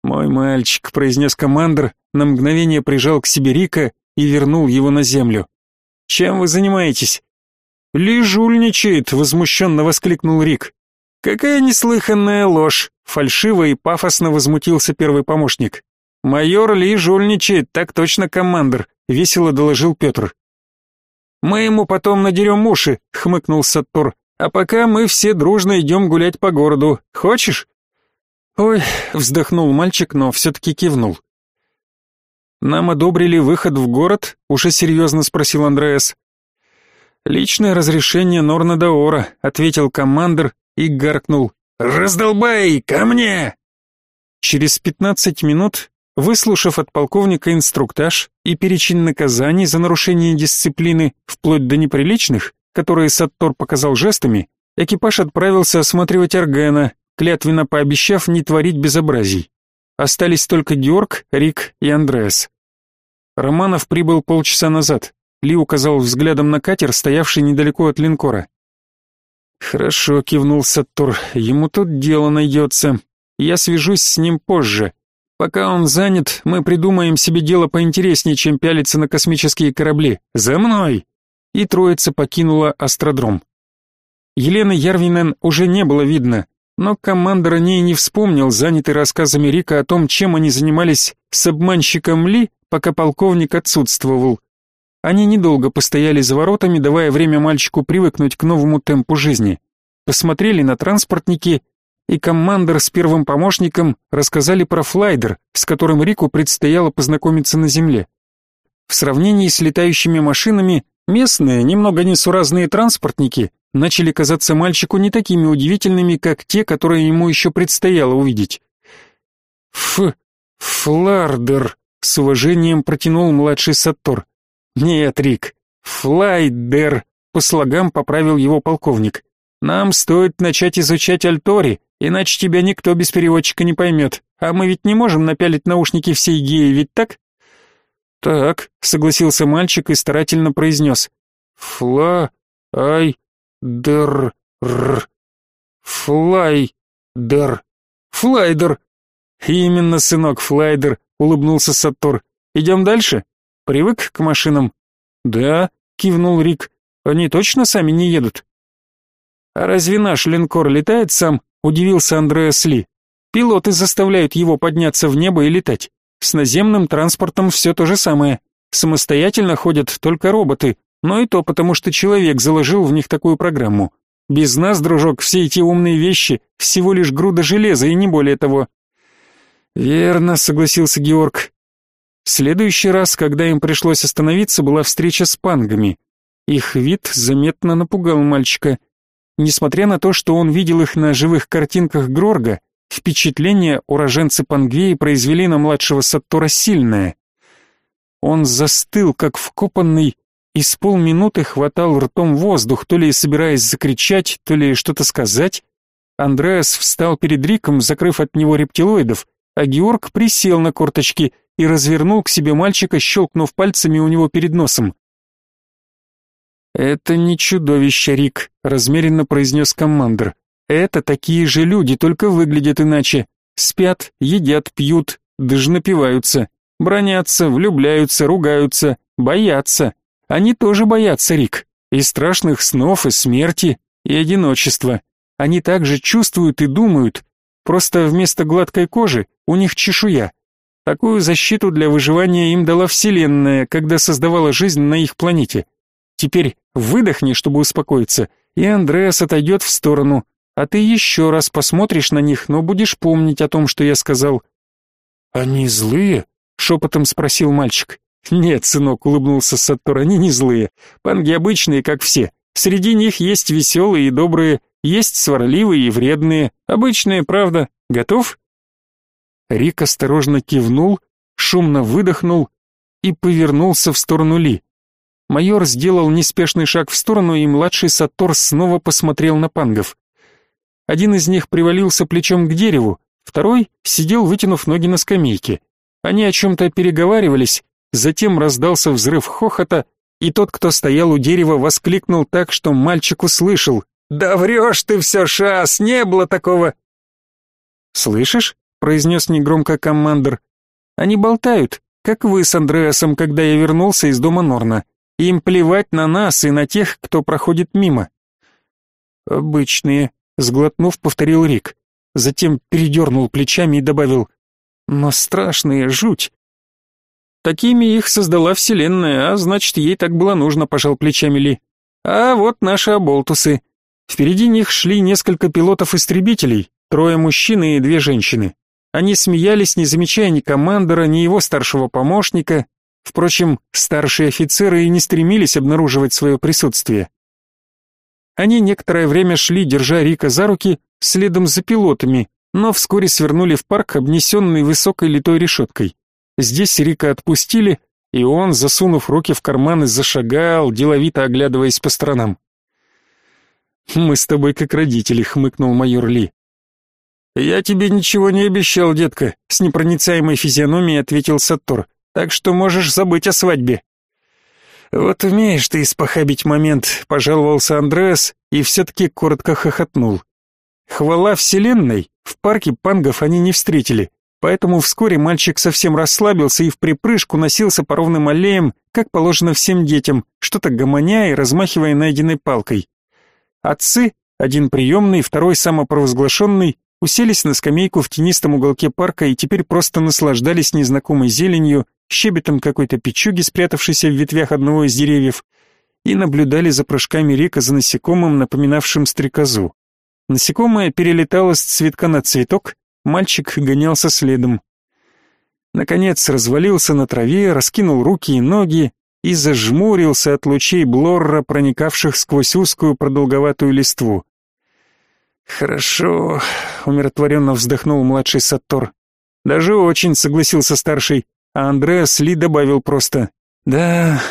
«Мой мальчик», — произнес командир, на мгновение прижал к себе Рика и вернул его на землю. «Чем вы занимаетесь?» «Ли жульничает», — возмущенно воскликнул Рик. «Какая неслыханная ложь!» — фальшиво и пафосно возмутился первый помощник. «Майор Ли жульничает, так точно, командир», — весело доложил Петр. «Мы ему потом надерем уши», — хмыкнул Саттор. «А пока мы все дружно идем гулять по городу. Хочешь?» «Ой», — вздохнул мальчик, но все-таки кивнул. «Нам одобрили выход в город?» — уже серьезно спросил Андреас. «Личное разрешение Норна Даора», — ответил командир и гаркнул. «Раздолбай, ко мне!» Через пятнадцать минут, выслушав от полковника инструктаж и перечень наказаний за нарушение дисциплины, вплоть до неприличных, которые Саттор показал жестами, экипаж отправился осматривать Аргена, клятвенно пообещав не творить безобразий. Остались только Георг, Рик и Андреас. Романов прибыл полчаса назад. Ли указал взглядом на катер, стоявший недалеко от линкора. «Хорошо», — кивнул Саттур, — «ему тут дело найдется. Я свяжусь с ним позже. Пока он занят, мы придумаем себе дело поинтереснее, чем пялиться на космические корабли. За мной!» И троица покинула астродром. Елены Ярвинен уже не было видно, но командор о ней не вспомнил, занятый рассказами Рика о том, чем они занимались с обманщиком Ли, пока полковник отсутствовал. Они недолго постояли за воротами, давая время мальчику привыкнуть к новому темпу жизни. Посмотрели на транспортники, и командир с первым помощником рассказали про флайдер, с которым Рику предстояло познакомиться на земле. В сравнении с летающими машинами, местные, немного несуразные транспортники начали казаться мальчику не такими удивительными, как те, которые ему еще предстояло увидеть. «Ф... флардер», — с уважением протянул младший Саттор. «Нет, Рик, Флайдер», — по слогам поправил его полковник. «Нам стоит начать изучать Альтори, иначе тебя никто без переводчика не поймет. А мы ведь не можем напялить наушники всей геи, ведь так?» «Так», — согласился мальчик и старательно произнес. «Фла... ай... дер... р... Флайдер... Флайдер...» «Именно, сынок, Флайдер», — улыбнулся Саттор. «Идем дальше?» Привык к машинам? Да, кивнул Рик. Они точно сами не едут? А разве наш линкор летает сам? Удивился Андреас Ли. Пилоты заставляют его подняться в небо и летать. С наземным транспортом все то же самое. Самостоятельно ходят только роботы, но и то потому, что человек заложил в них такую программу. Без нас, дружок, все эти умные вещи всего лишь груда железа и не более того. Верно, согласился Георг. Следующий раз, когда им пришлось остановиться, была встреча с пангами. Их вид заметно напугал мальчика. Несмотря на то, что он видел их на живых картинках Грорга, впечатление уроженцы Пангеи произвели на младшего Саттора сильное. Он застыл, как вкопанный, и с полминуты хватал ртом воздух, то ли собираясь закричать, то ли что-то сказать. Андреас встал перед Риком, закрыв от него рептилоидов, а Георг присел на корточки и развернул к себе мальчика, щелкнув пальцами у него перед носом. «Это не чудовище, Рик», — размеренно произнес командир. «Это такие же люди, только выглядят иначе. Спят, едят, пьют, даже напиваются, бронятся, влюбляются, ругаются, боятся. Они тоже боятся, Рик, и страшных снов, и смерти, и одиночества. Они также чувствуют и думают, просто вместо гладкой кожи у них чешуя. Такую защиту для выживания им дала Вселенная, когда создавала жизнь на их планете. Теперь выдохни, чтобы успокоиться, и Андреас отойдет в сторону, а ты еще раз посмотришь на них, но будешь помнить о том, что я сказал». «Они злые?» — шепотом спросил мальчик. «Нет, сынок», — улыбнулся Саттор, — «они не злые. Панги обычные, как все. Среди них есть веселые и добрые, есть сварливые и вредные. Обычные, правда. Готов?» Рик осторожно кивнул, шумно выдохнул и повернулся в сторону Ли. Майор сделал неспешный шаг в сторону, и младший Сатор снова посмотрел на пангов. Один из них привалился плечом к дереву, второй сидел, вытянув ноги на скамейке. Они о чем-то переговаривались, затем раздался взрыв хохота, и тот, кто стоял у дерева, воскликнул так, что мальчик услышал. «Да врешь ты все, Шас, не было такого!» «Слышишь?» — произнес негромко командор. «Они болтают, как вы с Андреасом, когда я вернулся из дома Норна. Им плевать на нас и на тех, кто проходит мимо. Обычные, сглотнув, повторил Рик. Затем передернул плечами и добавил: "Но страшные, жуть. Такими их создала Вселенная, а значит, ей так было нужно", пожал плечами Ли. А вот наши оболтусы. Впереди них шли несколько пилотов-истребителей, трое мужчин и две женщины. Они смеялись, не замечая ни командора, ни его старшего помощника, Впрочем, старшие офицеры и не стремились обнаруживать свое присутствие. Они некоторое время шли, держа Рика за руки, следом за пилотами, но вскоре свернули в парк, обнесенный высокой литой решеткой. Здесь Рика отпустили, и он, засунув руки в карманы, зашагал, деловито оглядываясь по сторонам. «Мы с тобой как родители», — хмыкнул майор Ли. «Я тебе ничего не обещал, детка», — с непроницаемой физиономией ответил Саттор так что можешь забыть о свадьбе». «Вот умеешь ты испохабить момент», — пожаловался Андреас и все-таки коротко хохотнул. Хвала вселенной, в парке пангов они не встретили, поэтому вскоре мальчик совсем расслабился и в припрыжку носился по ровным аллеям, как положено всем детям, что-то гомоня и размахивая найденной палкой. Отцы, один приемный, второй самопровозглашенный, уселись на скамейку в тенистом уголке парка и теперь просто наслаждались незнакомой зеленью, щебетом какой-то печуги, спрятавшейся в ветвях одного из деревьев, и наблюдали за прыжками Рика за насекомым, напоминавшим стрекозу. Насекомое перелетало с цветка на цветок, мальчик гонялся следом. Наконец развалился на траве, раскинул руки и ноги и зажмурился от лучей блорра, проникавших сквозь узкую продолговатую листву. «Хорошо», — умиротворенно вздохнул младший Саттор. «Даже очень», — согласился старший а Андреас Ли добавил просто «Да...»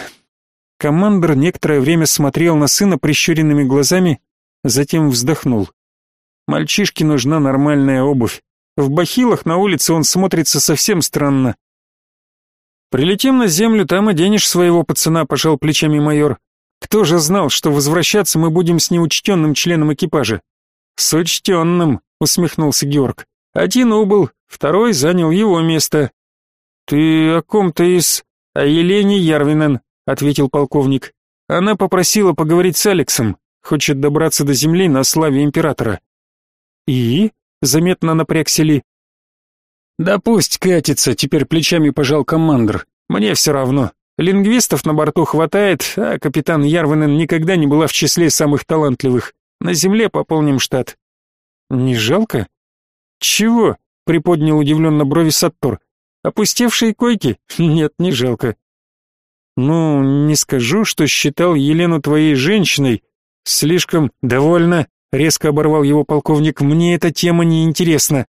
Командор некоторое время смотрел на сына прищуренными глазами, затем вздохнул. «Мальчишке нужна нормальная обувь. В бахилах на улице он смотрится совсем странно». «Прилетим на землю, там оденешь своего пацана», — пожал плечами майор. «Кто же знал, что возвращаться мы будем с неучтенным членом экипажа?» «С учтенным», — усмехнулся Георг. «Один убыл, второй занял его место, «Ты о ком-то из...» «О Елене Ярвинен», — ответил полковник. «Она попросила поговорить с Алексом, хочет добраться до земли на славе императора». «И?» — заметно напрягся Ли. «Да пусть катится», — теперь плечами пожал командир. «Мне все равно. Лингвистов на борту хватает, а капитан Ярвинен никогда не была в числе самых талантливых. На земле пополним штат». «Не жалко?» «Чего?» — приподнял удивленно брови Саттор. Опустевшие койки? Нет, не жалко. Ну, не скажу, что считал Елену твоей женщиной. Слишком довольно, резко оборвал его полковник. Мне эта тема не интересна.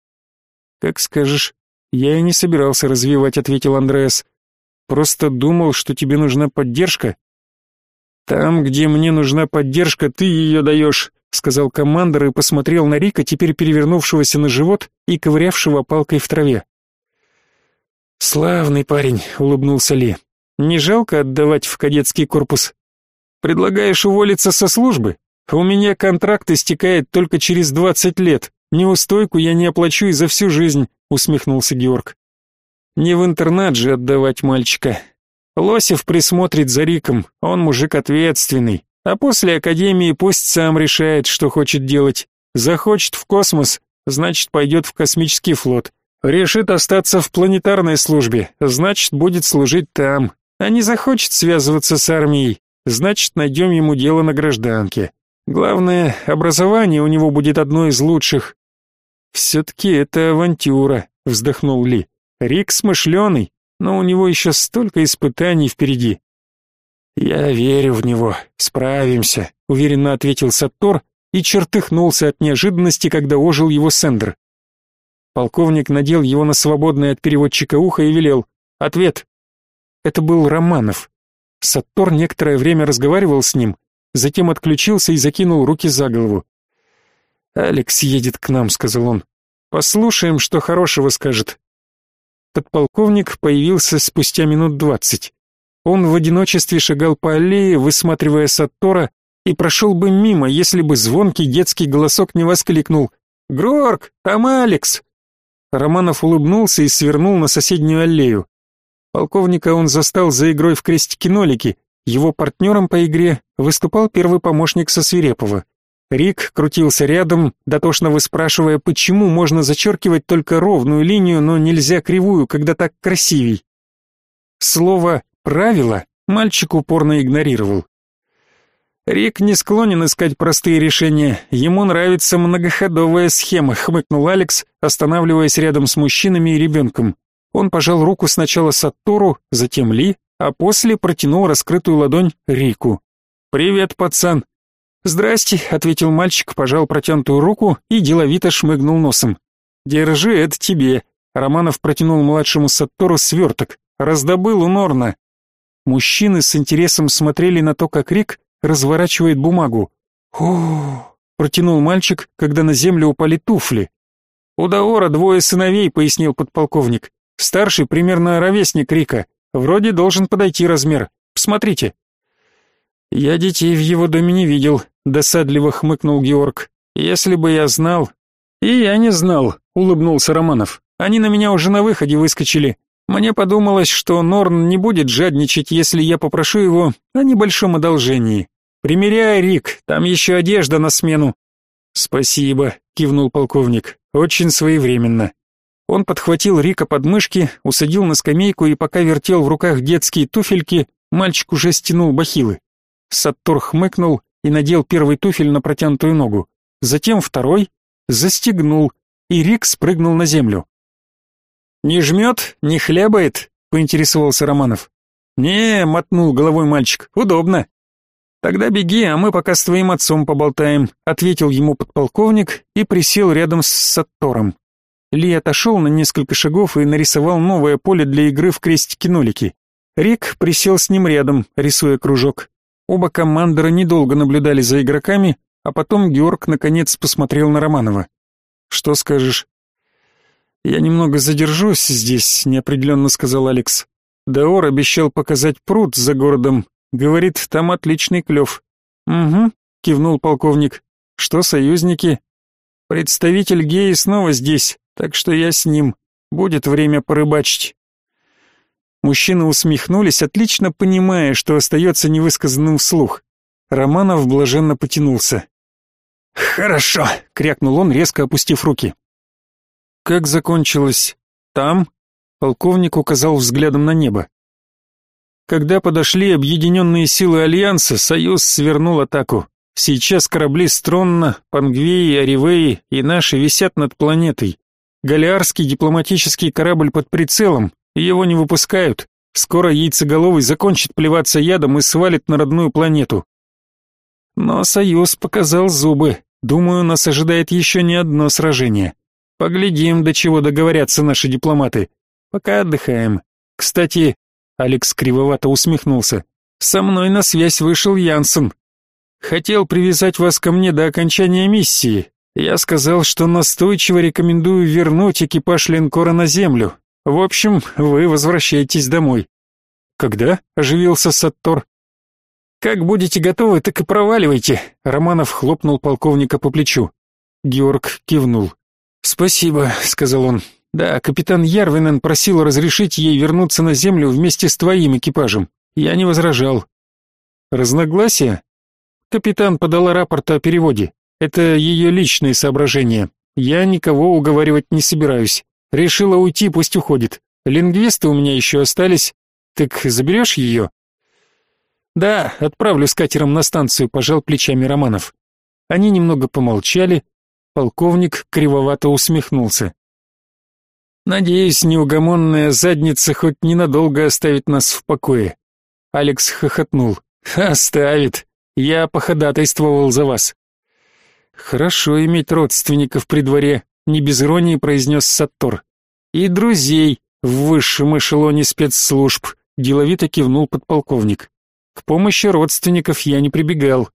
Как скажешь. Я и не собирался развивать, ответил Андреас. Просто думал, что тебе нужна поддержка. Там, где мне нужна поддержка, ты ее даешь», — сказал командор и посмотрел на Рика, теперь перевернувшегося на живот и ковырявшего палкой в траве. «Славный парень», — улыбнулся Ли. «Не жалко отдавать в кадетский корпус? Предлагаешь уволиться со службы? У меня контракт истекает только через двадцать лет. Неустойку я не оплачу и за всю жизнь», — усмехнулся Георг. «Не в интернат же отдавать мальчика. Лосев присмотрит за Риком, он мужик ответственный. А после академии пусть сам решает, что хочет делать. Захочет в космос, значит пойдет в космический флот. Решит остаться в планетарной службе, значит, будет служить там. А не захочет связываться с армией, значит, найдем ему дело на гражданке. Главное, образование у него будет одно из лучших. Все-таки это авантюра, вздохнул Ли. Рик смышленый, но у него еще столько испытаний впереди. Я верю в него, справимся, уверенно ответил Саттор и чертыхнулся от неожиданности, когда ожил его сендер. Полковник надел его на свободное от переводчика ухо и велел. «Ответ!» Это был Романов. Саттор некоторое время разговаривал с ним, затем отключился и закинул руки за голову. «Алекс едет к нам», — сказал он. «Послушаем, что хорошего скажет». Подполковник появился спустя минут двадцать. Он в одиночестве шагал по аллее, высматривая Саттора, и прошел бы мимо, если бы звонкий детский голосок не воскликнул «Грорк, там Алекс!» Романов улыбнулся и свернул на соседнюю аллею. Полковника он застал за игрой в крестики-нолики. Его партнером по игре выступал первый помощник со Свирепова. Рик крутился рядом, дотошно выспрашивая, почему можно зачеркивать только ровную линию, но нельзя кривую, когда так красивей. Слово «правило» мальчик упорно игнорировал. Рик не склонен искать простые решения. Ему нравится многоходовая схема, хмыкнул Алекс, останавливаясь рядом с мужчинами и ребенком. Он пожал руку сначала Саттору, затем Ли, а после протянул раскрытую ладонь Рику. «Привет, пацан!» «Здрасте», — ответил мальчик, пожал протянутую руку и деловито шмыгнул носом. «Держи, это тебе». Романов протянул младшему Саттору сверток. «Раздобыл у Норна». Мужчины с интересом смотрели на то, как Рик разворачивает бумагу. «О!» — протянул мальчик, когда на землю упали туфли. «У Даора двое сыновей», — пояснил подполковник. «Старший примерно ровесник Рика. Вроде должен подойти размер. Посмотрите». «Я детей в его доме не видел», — досадливо хмыкнул Георг. «Если бы я знал...» «И я не знал», — улыбнулся Романов. «Они на меня уже на выходе выскочили. Мне подумалось, что Норн не будет жадничать, если я попрошу его о небольшом одолжении. Примеряй, Рик, там еще одежда на смену. Спасибо, кивнул полковник. Очень своевременно. Он подхватил Рика под мышки, усадил на скамейку и пока вертел в руках детские туфельки, мальчик уже стянул бахилы. Саттор хмыкнул и надел первый туфель на протянутую ногу, затем второй, застегнул, и Рик спрыгнул на землю. «Не жмет, не хлябает?» — поинтересовался Романов. «Не», — мотнул головой мальчик, — «удобно». «Тогда беги, а мы пока с твоим отцом поболтаем», — ответил ему подполковник и присел рядом с Саттором. Ли отошел на несколько шагов и нарисовал новое поле для игры в крестики-нолики. Рик присел с ним рядом, рисуя кружок. Оба командора недолго наблюдали за игроками, а потом Георг наконец посмотрел на Романова. «Что скажешь?» «Я немного задержусь здесь», — неопределенно сказал Алекс. «Даор обещал показать пруд за городом. Говорит, там отличный клев». «Угу», — кивнул полковник. «Что союзники?» «Представитель геи снова здесь, так что я с ним. Будет время порыбачить». Мужчины усмехнулись, отлично понимая, что остается невысказанным вслух. Романов блаженно потянулся. «Хорошо!» — крякнул он, резко опустив руки. Как закончилось? Там? Полковник указал взглядом на небо. Когда подошли объединенные силы Альянса, Союз свернул атаку. Сейчас корабли Стронна, Пангвеи, Аривеи и наши висят над планетой. Галиарский дипломатический корабль под прицелом, Его не выпускают. Скоро яйцеголовый закончит плеваться ядом и свалит на родную планету. Но Союз показал зубы. Думаю, нас ожидает еще не одно сражение. Поглядим, до чего договорятся наши дипломаты. Пока отдыхаем. Кстати, Алекс кривовато усмехнулся. Со мной на связь вышел Янсен. Хотел привязать вас ко мне до окончания миссии. Я сказал, что настойчиво рекомендую вернуть экипаж линкора на землю. В общем, вы возвращаетесь домой. Когда? оживился Саттор. Как будете готовы, так и проваливайте, Романов хлопнул полковника по плечу. Георг кивнул. Спасибо, сказал он. Да, капитан Ярвинен просил разрешить ей вернуться на землю вместе с твоим экипажем. Я не возражал. Разногласия? Капитан подала рапорт о переводе. Это ее личные соображения. Я никого уговаривать не собираюсь. Решила уйти, пусть уходит. Лингвисты у меня еще остались. Так заберешь ее?» «Да, отправлю с катером на станцию», — пожал плечами Романов. Они немного помолчали. Полковник кривовато усмехнулся. «Надеюсь, неугомонная задница хоть ненадолго оставит нас в покое». Алекс хохотнул. «Оставит. Я походатайствовал за вас». «Хорошо иметь родственников при дворе», — не без иронии произнес Саттор. «И друзей в высшем эшелоне спецслужб», — деловито кивнул подполковник. К помощи родственников я не прибегал.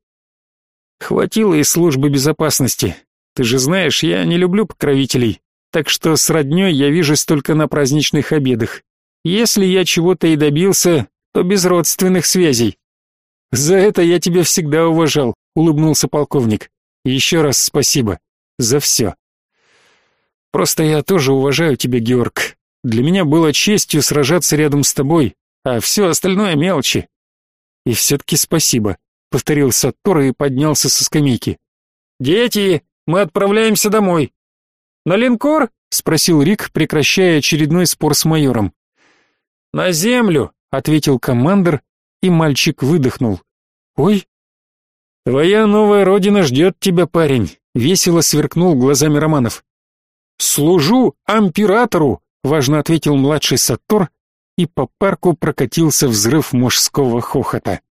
Хватило и службы безопасности. Ты же знаешь, я не люблю покровителей, так что с роднёй я вижусь только на праздничных обедах. Если я чего-то и добился, то без родственных связей. За это я тебя всегда уважал, улыбнулся полковник. Еще раз спасибо за все. Просто я тоже уважаю тебя, Георг. Для меня было честью сражаться рядом с тобой, а все остальное мелочи. И все-таки спасибо, повторил Саттор и поднялся со скамейки. Дети, мы отправляемся домой. На линкор? спросил Рик, прекращая очередной спор с майором. На землю, ответил командир, и мальчик выдохнул. Ой, твоя новая родина ждет тебя, парень, весело сверкнул глазами Романов. Служу императору, важно ответил младший Саттор и по парку прокатился взрыв мужского хохота.